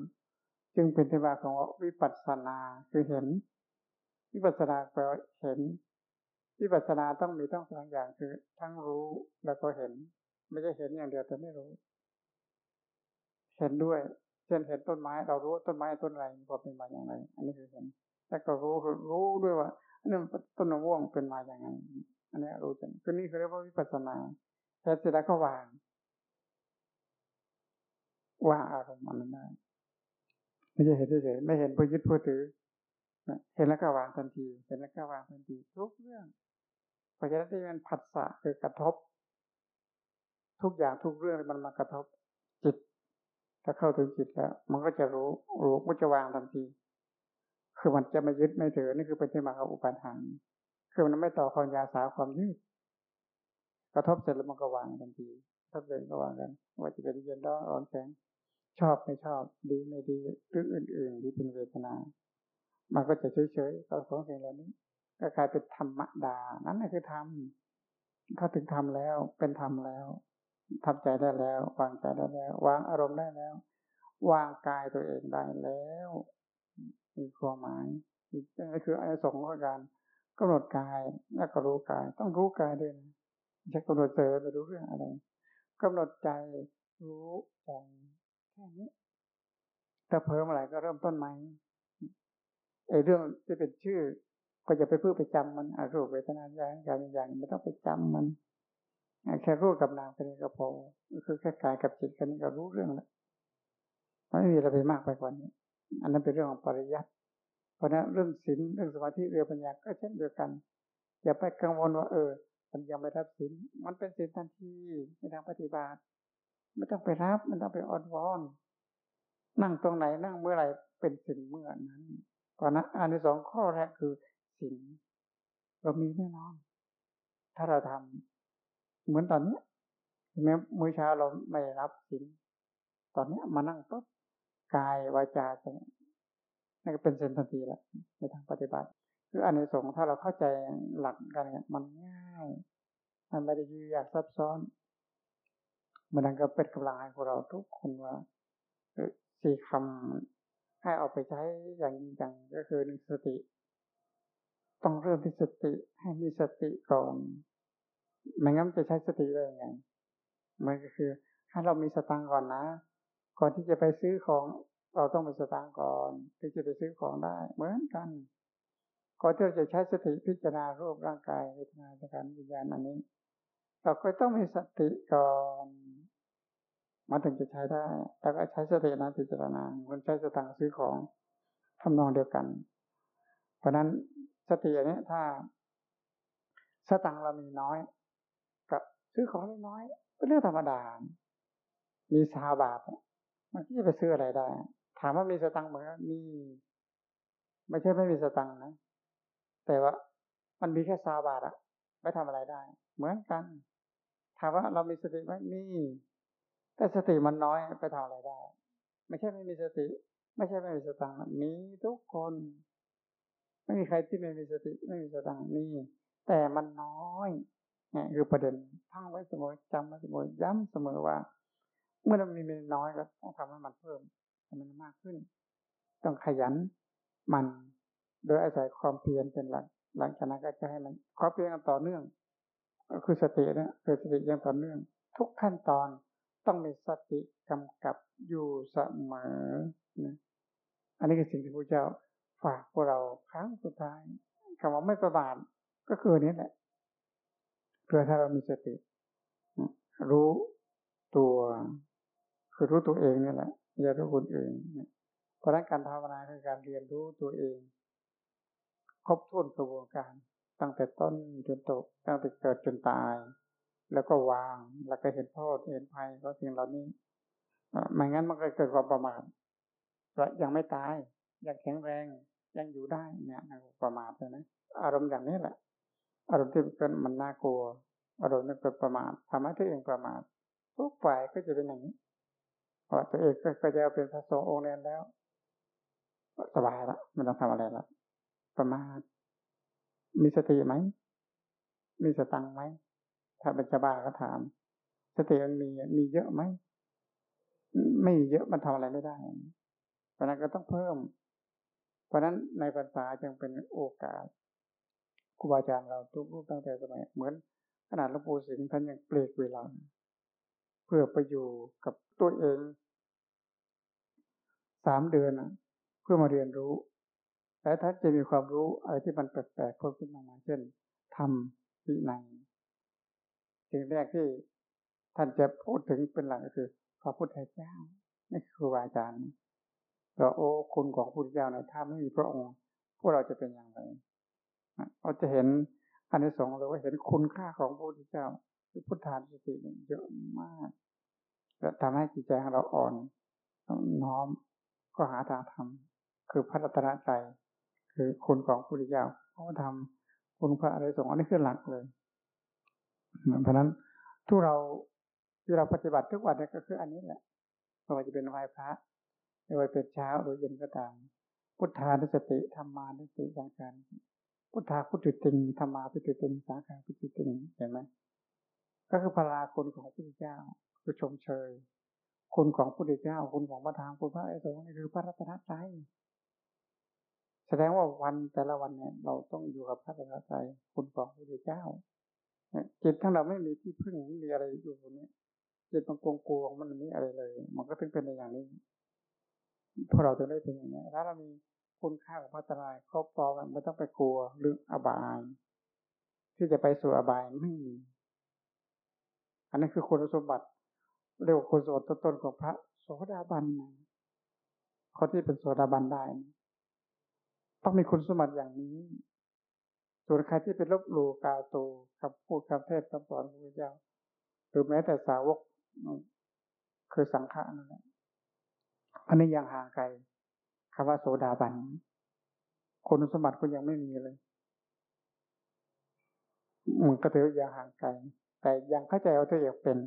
A: จึงเป็นที่มาของวิปัสสนาคือเห็น วิปัสสนาแปลว่าเห็นวิปัสสนาต้องมีต้องสองอย่างคือ ทั้งรู้แล้วก็เห็น ไม่ใช่เห็นอย่างเดียวแต่ไม่รู้ เห็นด้วย เช่นเห็นต้นไม้เรารู้ต้นไม้ต้นอะไรมันเป็นมาอย่างไร อันนี้คือเห็นแล้วก็รู้รู้ด้วยว่านั่นต้นมะม่วงเป็นมาอย่างไงอันนี้รู้จักคือนี่คือเรียกว่าวิปัสสนาแท้จริงแล้วก็วางวางอารมณ์มันได้ไม่ใช่เห็นเฉยไม่เห็นเพื่อยึดเพื่อถือเห็นแล้วก็วางทันทีเห็นแล้วก็วางทันทีทุกเรื่องเพราะฉะนั้นที่มันผัสสะคือกระทบ ทุกอย่างทุกเรื่องมันมากระทบ จิต ถ้าเข้าถึงจิตแล้ว มันก็จะรู้รู้ก็จะวางทันที คือมันจะไม่ยึดไม่ถือนี่คือเป็นที่มาของอุปาทานคือมันไม่ต่อความยาสาวความยืด กระทบเสร็จแล้วมันก็วางทันทีทับเลยก็วางกัน ว่าจะเป็นเย็นร้อนร้อนแข็งชอบไม่ชอบดีไม่ดีหรืออื่นๆที่เป็นเวทนา มันก็จะเฉยๆต่อสองสิ่งเหล่านี้ก็กลายเป็นธรรมดา นั่นแหละคือธรรมถ้าถึงธรรมแล้ว เป็นธรรมแล้ว ทำใจได้แล้ว วางใจได้แล้ว วางอารมณ์ได้แล้ว วางกายตัวเองได้แล้วมีความหมายนี่คืออันสงของการกำหนดกายแล้วก็รู้กาย ต้องรู้กายด้วยนะไม่ใช่กำหนดเจอไปรู้เรื่องอะไรกำหนดใจรู้ใจแค่นี้ถ้าเพิ่มอะไรก็เริ่มต้นใหม่ไอ้เรื่องที่เป็นชื่อ ก็จะไปเพื่อไปจำมันอารูปเวทนาอย่างอย่างอย่างไม่ต้องไปจำมัน แค่รู้กับนามแค่นี้ก็พอคือแค่กายกับจิตแค่นี้ก็รู้เรื่องแล้วไม่มีอะไรไปมากไปกว่านี้ อันนั้นเป็นเรื่องของปริยัติเพราะนั้นเรื่องศีลเรื่องสมาธิเรื่องปัญญาก็เช่นเดียวกัน อย่าไปกังวลว่า เออมันยังไม่รับศีลมันเป็นศีลทันทีในทางปฏิบัติไม่ต้องไปรับมันต้องไปออนวอน นั่งตรงไหนนั่งเมื่อไหร่เป็นศีลเมื่อนั้นเพราะนั้นอันที่สองข้อแรกคือศีลเรามีแน่นอน ถ้าเราทำ เหมือนตอนนี้แม้มื้อเช้าเราไม่รับศีลตอนนี้มานั่งปุ๊บกายวาจาจะนั่นก็เป็นเซนทันทีละในทางปฏิบัติคืออันในสงถ้าเราเข้าใจหลักกันเนี่ยมันง่ายมันไม่ได้ยุ่ยากซับซ้อนมันนั่นก็เป็นกำลังให้พวกเราทุกคนว่าสี่คำให้เอาไปใช้อย่างจริงจังก็คือหนึ่งสติ ต้องเริ่มที่สติให้มีสติก่อน ไม่งั้นจะใช้สติได้ยังไง มันก็คือให้เรามีสตังก่อนนะ ก่อนที่จะไปซื้อของ เราต้องมีสตางค์ก่อนถึงจะไปซื้อของได้ เหมือนกัน ก่อนที่เราจะใช้สติพิจารณารูปร่างกายเวทนาสังขารวิญญาณอันนี้ เราก็ต้องมีสติก่อนมาถึงจะใช้ได้ แล้วก็ใช้สตินั้นพิจารณาคนใช้สตางค์ซื้อของทำนองเดียวกัน เพราะนั้นสติอันนี้ถ้าสตังค์เรามีน้อย กับซื้อของน้อยเป็นเรื่องธรรมดา มีสาบาทมันจะไปซื้ออะไรได้ ถามว่ามีสตังค์ไหมมีไม่ใช่ไม่มีสตังค์นะ แต่ว่ามันมีแค่ซาบาทอะไม่ทำอะไรได้ เหมือนกัน ถามว่าเรามีสติไหมมี แต่สติมันน้อยไปทำอะไรได้ ไม่ใช่ไม่มีสติ ไม่ใช่ไม่มีสตังค์มีทุกคน ไม่มีใครที่ไม่มีสติ ไม่มีสตังค์มีแต่มันน้อย นี่คือประเด็นทั้งไว้เสมอจำไว้เสมอย้ำเสมอว่า เมื่อมันมีมันน้อยก็ต้องทำให้มันเพิ่มให้มันมากขึ้น ต้องขยันมัน โดยอาศัยความเพียรเป็นหลัก หลังจากนั้นก็จะให้มันความเพียรกันต่อเนื่อง ก็คือสติเนี่ยคือสติยังต่อเนื่อง ทุกขั้นตอนต้องมีสติกำกับอยู่เสมอนะอันนี้คือสิ่งที่พระเจ้าฝากพวกเราครั้งสุดท้ายคำว่าไม่ประมาทก็คือนี้แหละ เพื่อถ้าเรามีสติ รู้ตัวคือรู้ตัวเองนี่แหละอย่ารู้คนอื่นเพราะนั้นการภาวนาคือการเรียนรู้ตัวเอง ครบถ้วนกระบวนการ ตั้งแต่ต้นจนจบตั้งแต่เกิดจนตาย แล้วก็วางแล้วก็เห็นโทษเห็นภัยก็สิ่งเหล่านี้ไม่งั้นมันก็เกิดความประมาทและยังไม่ตายยังแข็งแรงยังอยู่ได้เนี่ยประมาทเลยนะอารมณ์อย่างนี้แหละ อารมณ์ที่เป็นมันน่ากลัว อารมณ์นั้นเกิดประมาททำให้ตัวเองประมาททุกฝ่ายก็จะเป็นอย่างนี้พอตัวเองก็จะเป็นพระสงฆ์องค์เรียนแล้วสบายละไม่ต้องทำอะไรละประมาทมีสติไหม มีสตังไหม ถ้าเป็นชาวบ้านก็ถาม สติมันมีมีเยอะไหม ไม่เยอะมันทำอะไรไม่ได้ เพราะนั้นก็ต้องเพิ่ม เพราะนั้นในภาษาจึงเป็นโอกาส ครูบาอาจารย์เราทุกรูปตั้งแต่สมัย เหมือนขนาดหลวงปู่สิงห์ท่านยังเปลีกเวลา เพื่อไปอยู่กับตัวเองสามเดือนนะเพื่อมาเรียนรู้แต่ถ้าจะมีความรู้อะไรที่มันแปลกๆเพิ่มขึ้นมาเช่นทำวินัยสิ่งแรกที่ท่านจะพูดถึงเป็นหลักก็คือพระพุทธเจ้านี่คือครูบาอาจารย์เราโอ้คุณของพระพุทธเจ้านะถ้าไม่มีพระองค์พวกเราจะเป็นอย่างไร เราจะเห็นอันที่สองเราก็เห็นคุณค่าของพระพุทธเจ้าคือพุทธานสติเยอะมากและทำให้จิตใจของเราอ่อนน้อมก็หาทางทำคือพระรัตนใจคือคุณของพระพุทธเจ้าพระธรรมคุณพระอะไรสงฆ์อันนี้คือหลักเลยเพราะนั้นทุกเราที่เราปฏิบัติทุกวันนี้ก็คืออันนี้แหละไม่ว่าจะเป็นไหว้พระไม่ว่าเป็นเช้าหรือเย็นก็ตาม พุทธานุสติธรรมานุสติสังการ พุทธาพุทธิติงธรรมาพุทธิติงสังขารพุทธิติงเห็นไหมก็คือพลาคุณของพระพุทธเจ้าคือชมเชย คุณของพระพุทธเจ้า คุณของพระธรรมคุณพระอริยสงฆ์นี่คือพระรัตนตรัยแสดงว่าวันแต่ละวันเนี่ย เราต้องอยู่กับพระรัตนตรัยคุณของพระพุทธเจ้าจิตทั้งเราไม่มีที่พึ่งไม่มีอะไรอยู่ตรงนี้จิตมันกงกวงมันไม่มีอะไรเลย มันก็ถึงเป็นในอย่างนี้พวกเราจะได้เป็นอย่างนี้ถ้าเรามี คุณค่าของพระตรายครบครองไม่ต้องไปกลัวเรื่ออบาย ที่จะไปสู่อบายไม่มีอันนี้คือคุณสมบัติเรียกว่าคุณสมบัติต้นของพระโสดาบันคนที่เป็นโสดาบันได้ ต้องมีคุณสมบัติอย่างนี้ส่วนใครที่เป็นลบหลู่กาโตคำพูดคำเทศคำสอนของพระเจ้าหรือแม้แต่สาวกคือสังฆะนั่นแหละอันนี้ยังห่างไกล คำว่าโสดาบันคุณสมบัติก็ยังไม่มีเลยมันก็ถือยังห่างไกลแต่ยังเข้าใจว่าตัวเองเป็น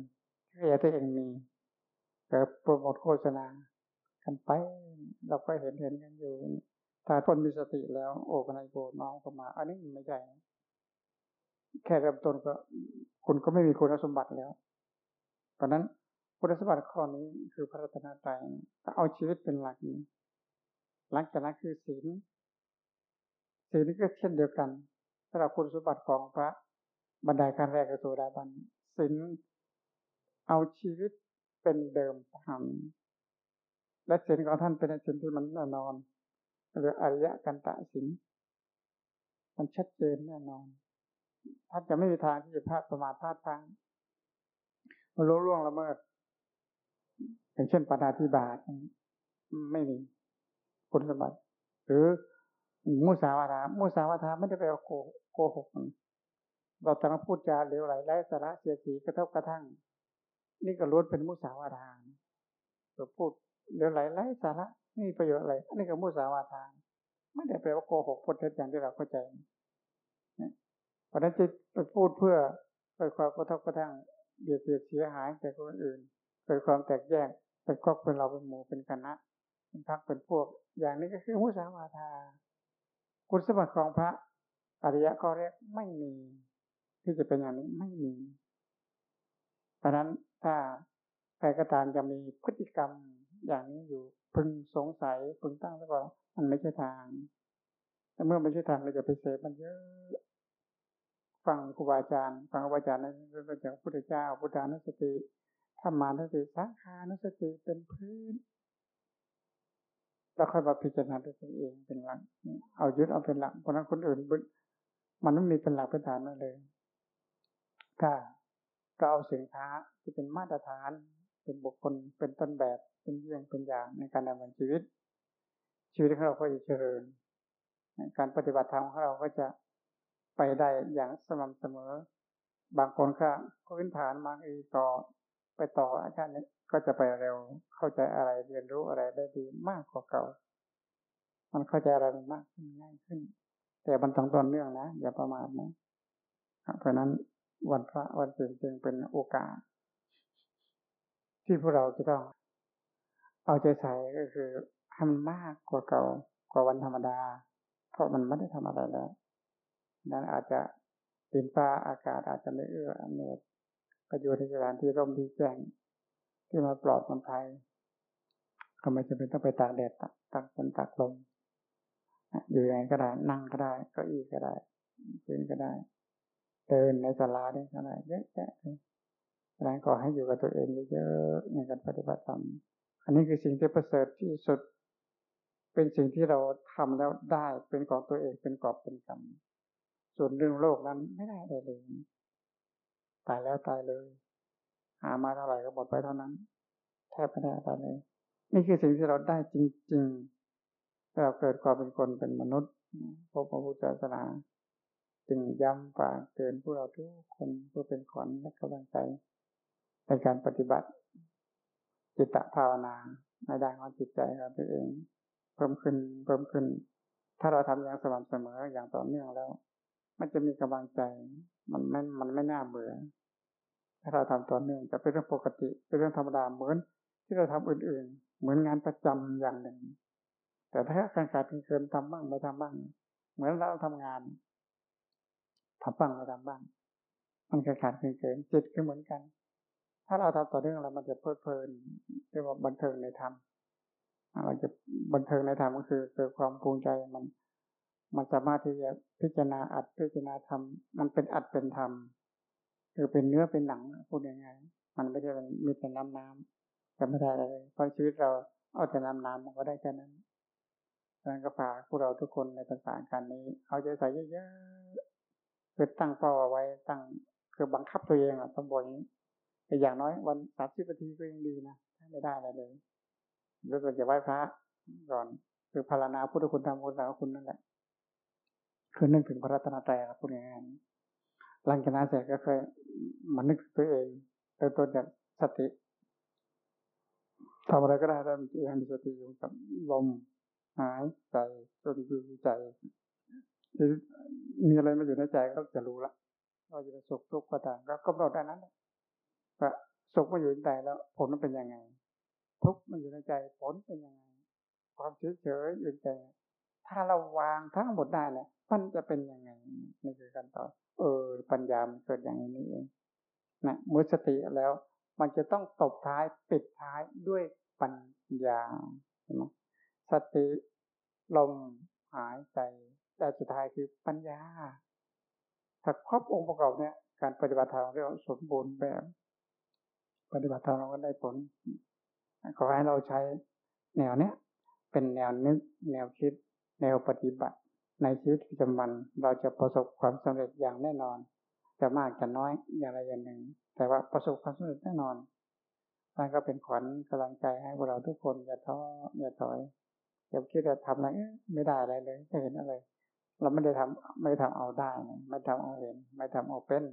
A: เข้าใจตัวเองมีแต่โปรโมทโฆษณา กันไป เราก็เห็นเห็นกันอยู่ถ้าคนมีสติแล้ว โอ้กันไอโกน้องก็มา อันนี้ไม่ใช่แค่เริ่มต้นก็คุณก็ไม่มีคุณสมบัติแล้วเพราะนั้นคุณสมบัติข้อนี้คือพระรัตนตรัยเอาชีวิตเป็นหลักนี้ หลังจากนั้นคือศีลศีลก็เช่นเดียวกันสำหรับคุณสมบัติของพระบันไดการแรกคือโสดาบันศีลเอาชีวิตเป็นเดิมพันและศีลของท่านเป็นศีลที่มันแน่นอนหรืออริยกันตะศีลมันชัดเจนแน่นอนท่านจะไม่มีทางที่จะพลาดประมาทพลาดพังมาล่วล่วงละเมิดอย่างเช่นปานาธิบาตไม่มี คุณสมบัติ หรือมุสาวาทามุสาวาทาไม่ได้แปลว่าโกหกเราจะมาพูดจาเหลวไหลไร้สาระเสียสีกระทบกระทั่ง นี่ก็ล้วนเป็นมุสาวาทาเราพูดเหลวไหลไร้สาระไม่มีประโยชน์อะไรอันนี้ก็มุสาวาทาไม่ได้แปลว่าโกหกพูดเท็จอย่างที่เราเข้าใจเพราะนั้นจะไปพูดเพื่อเกิดความกระทบกระทั่งเบียดเบียดเสียหายแก่คนอื่นเกิดความแตกแยกเป็นครอบเป็นเราเป็นหมู่เป็นคณะ เป็นพักเป็นพวก อย่างนี้ก็คือมุสาวาทา คุณสมบัติของพระอริยะข้อแรกไม่มี ที่จะเป็นอย่างนี้ไม่มี เพราะนั้นถ้าใครก็ตามจะมีพฤติกรรมอย่างนี้อยู่พึงสงสัยพึงตั้งแล้วก็มันไม่ใช่ทางแต่เมื่อไม่ใช่ทางเราจะไปเสพมันเยอะฟังครูบาอาจารย์ฟังครูบาอาจารย์นั้นก็จะพุทธเจ้าพุทธานุสติธรรมานุสติสังขานุสติเป็นพื้น แล้วค่อยมาพิจารณาด้วยตัวเองเป็นหลัก เอายึดเอาเป็นหลักเพราะนั้นคนอื่นมันไม่มีเป็นหลักเป็นฐานนั่นเลยถ้าเราเอาสินค้าที่เป็นมาตรฐาน เป็นบุคคลเป็นต้นแบบเป็นเรื่องเป็นอย่างในการดำเนินชีวิต ชีวิตของเราก็จะเจริญ การปฏิบัติธรรมของเราก็จะไปได้อย่างสม่ำเสมอ บางคนก็พื้นฐานมาอีต่อไปต่ออาจารย์นี้ ก็จะไปเร็วเข้าใจอะไรเรียนรู้อะไรได้ดีมากกว่าเก่า มันเข้าใจอะไรมันมากขึ้นง่ายขึ้น แต่มันต้องต้นเรื่องนะ อย่าประมาทนะเพราะนั้นวันพระวันศีลจึงเป็นโอกาส ที่พวกเราจะต้อง เอาใจใส่ก็คือทำมากกว่าเก่ากว่าวันธรรมดา เพราะมันไม่ได้ทำอะไรแล้วนั้นอาจจะดินฟ้าอากาศอาจจะไม่เอื้ออำนวยก็อยู่ในสถานที่ร่มที่แจ้ง ที่มาปลอดมันภัยก็ไม่จำเป็นต้องไปตากแดดตักฝนตักลมอยู่ยังไงก็ได้นั่งก็ได้ก็อีก็ได้ยืนก็ได้ เดินในศาลาได้ก็ได้เยอะแยะเลยดังนั้นก็ให้อยู่กับตัวเองเยอะๆในการปฏิบัติธรรมอันนี้คือสิ่งที่ประเสริฐที่สุด เป็นสิ่งที่เราทำแล้วได้เป็นของตัวเองเป็นกอบเป็นกรรมส่วนเรื่องโลกนั้นไม่ได้เลยตายแล้วตายเลย หามาเท่าไหร่ก็หมดไปเท่านั้น แทบไม่ได้อะไรเลยนี่คือสิ่งที่เราได้จริงๆเราเกิดความเป็นคนเป็นมนุษย์พบพระพุทธศาสนาจึงย้ำฝากเตือนพวกเราทุกคนเพื่อเป็นขวัญและกำลังใจในการปฏิบัติ จิตตภาวนาในด้านของจิตใจของตัวเอง เพิ่มขึ้นเพิ่มขึ้น ถ้าเราทำอย่างสม่ำเสมออย่างต่อเนื่องแล้ว มันจะมีกำลังใจ มันไม่มันไม่น่าเบื่อ ถ้าเราทำต่อเนื่องจะเป็นเรื่องปกติ เป็นเรื่องธรรมดาเหมือน ที่เราทำอื่นๆ เหมือนงานประจำอย่างหนึ่ง แต่ถ้าการขาดเกินทำบ้างไม่ทำบ้าง เหมือนเราทำงานทำบ้างไม่ทำบ้าง มันขาดขาดเกินเกินจิตก็เหมือนกัน ถ้าเราทำต่อเนื่องเรามันจะเพลิดเพลินเรียกว่าบันเทิงในธรรมเราจะบันเทิงในธรรมก็คือเกิดความภูมิใจมัน มันสามารถที่จะพิจารณาอัดพิจารณาธรรมมันเป็นอัดเป็นธรรม คือเป็นเนื้อเป็นหนังพูดยังไงมันไม่ได้มีแต่น้ำน้ำจะไม่ได้อะไรเพราะชีวิตเราเอาแต่น้ำน้ำมันก็ได้แค่นั้นดังนั้นก็ฝากพวกเราทุกคนในภาษาการนี้ เอาใจใส่เยอะๆคือตั้งเป้าเอาไว้ตั้งคือบังคับตัวเองอะต้องบอกอย่างนี้แต่อย่างน้อยวันสามสิบนาทีก็ยังดีนะถ้าไม่ได้อะไรเลยแล้วก็จะไหว้พระก่อนคือพารณาพุทธคุณธรรมคุณสาวคุณนั่นแหละคือนึกถึงพระรัตนตรัยครับพูดง่ายๆ หลังจากนั้นเสร็จก็เคยมันนึกตัวเองเริ่มต้นจากสติทำอะไรก็ได้ถ้ามีสติอยู่กับลมหายใจจนดูใจมีอะไรมาอยู่ในใจก็จะรู้ละว่าจะสุขทุกข์ก็ตามก็กำหนดได้นั้นว่าสุขมาอยู่ในใจแล้ว ผลมันเป็นยังไง ทุกข์มันอยู่ในใจผลเป็นยังไง ความเฉยเฉยอยู่ในใจ ถ้าเราวางทั้งหมดได้เนี่ย มันจะเป็นยังไงนี่คือการตอบเออ ปัญญามันเกิดอย่างนี้เองนะมือสติแล้ว มันจะต้องตบท้ายปิดท้ายด้วยปัญญาใช่ไหมสติลมหายใจแต่สุดท้ายคือปัญญาถ้าครอบองค์ประกอบเนี่ย การปฏิบัติธรรมเรียกว่าสมบูรณ์แบบ ปฏิบัติธรรมเราก็ได้ผลขอให้เราใช้แนวเนี้ยเป็นแนวนึก แนวคิด แนวปฏิบัติ ในชีวิตประจำวันเราจะประสบความสำเร็จอย่างแน่นอน จะมากจะน้อยอย่างไรอย่างหนึ่ง แต่ว่าประสบความสำเร็จแน่นอนนั่นก็เป็นขวัญกำลังใจให้พวกเราทุกคนอย่าท้ออย่าถอยอย่าคิดว่าทำอะไรไม่ได้อะไรเลยไม่เห็นอะไร เราไม่ได้ทำไม่ทำเอาได้ ไม่ทำเอาเห็น ไม่ทำเอาเป็น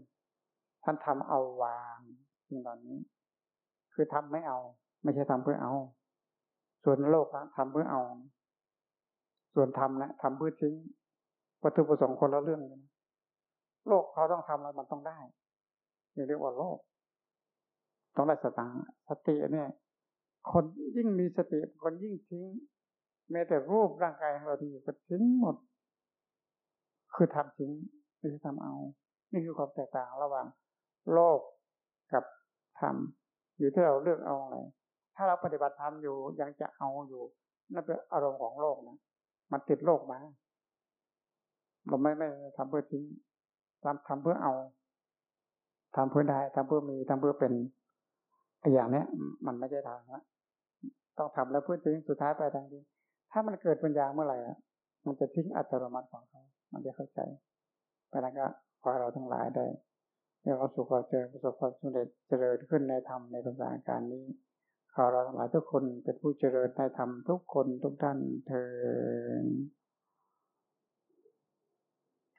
A: ท่านทำเอาวางสิ่งเหล่านี้ คือทำไม่เอา ไม่ใช่ทำเพื่อเอา ส่วนโลกทำเพื่อเอา ส่วนทำนะทำเพื่อทิ้ง วัตถุประสงค์คนละเรื่องกันโลกเขาต้องทำแล้วมันต้องได้เรียกว่าโลก ต้องได้สตังสติเนี่ย คนยิ่งมีสติคนยิ่งทิ้งแม้แต่รูปร่างกายของเราที่ก็ทิ้งหมด คือทำทิ้งไม่ใช่ทำเอา นี่คือความแตกต่างระหว่าง โลกกับธรรมอยู่ที่เราเลือกเอาอะไรถ้าเราปฏิบัติธรรมอยู่ยังจะเอาอยู่นั่นเป็นอารมณ์ของโลกนะมันติดโลกมา เราไม่ไม่ทำเพื่อทิ้งทำทำเพื่อเอาทำเพื่อได้ทำเพื่อมีทำเพื่อเป็นอย่างเนี้ย มันไม่ใช่ทางละต้องทำแล้วเพื่อทิ้งสุดท้ายไปทางนี้ถ้ามันเกิดปัญญาเมื่อไหร่มันจะทิ้งอัตโนมัติของเขามันจะเข้าใจไปแล้วก็ขอเราทั้งหลายได้เรียกว่าสุขเจริญประสบความสำเร็จเจริญขึ้นในธรรมในภาษาการนี้ขอเราทั้งหลายทุกคนเป็นผู้เจริญในธรรมทุกคนทุกท่านเทอ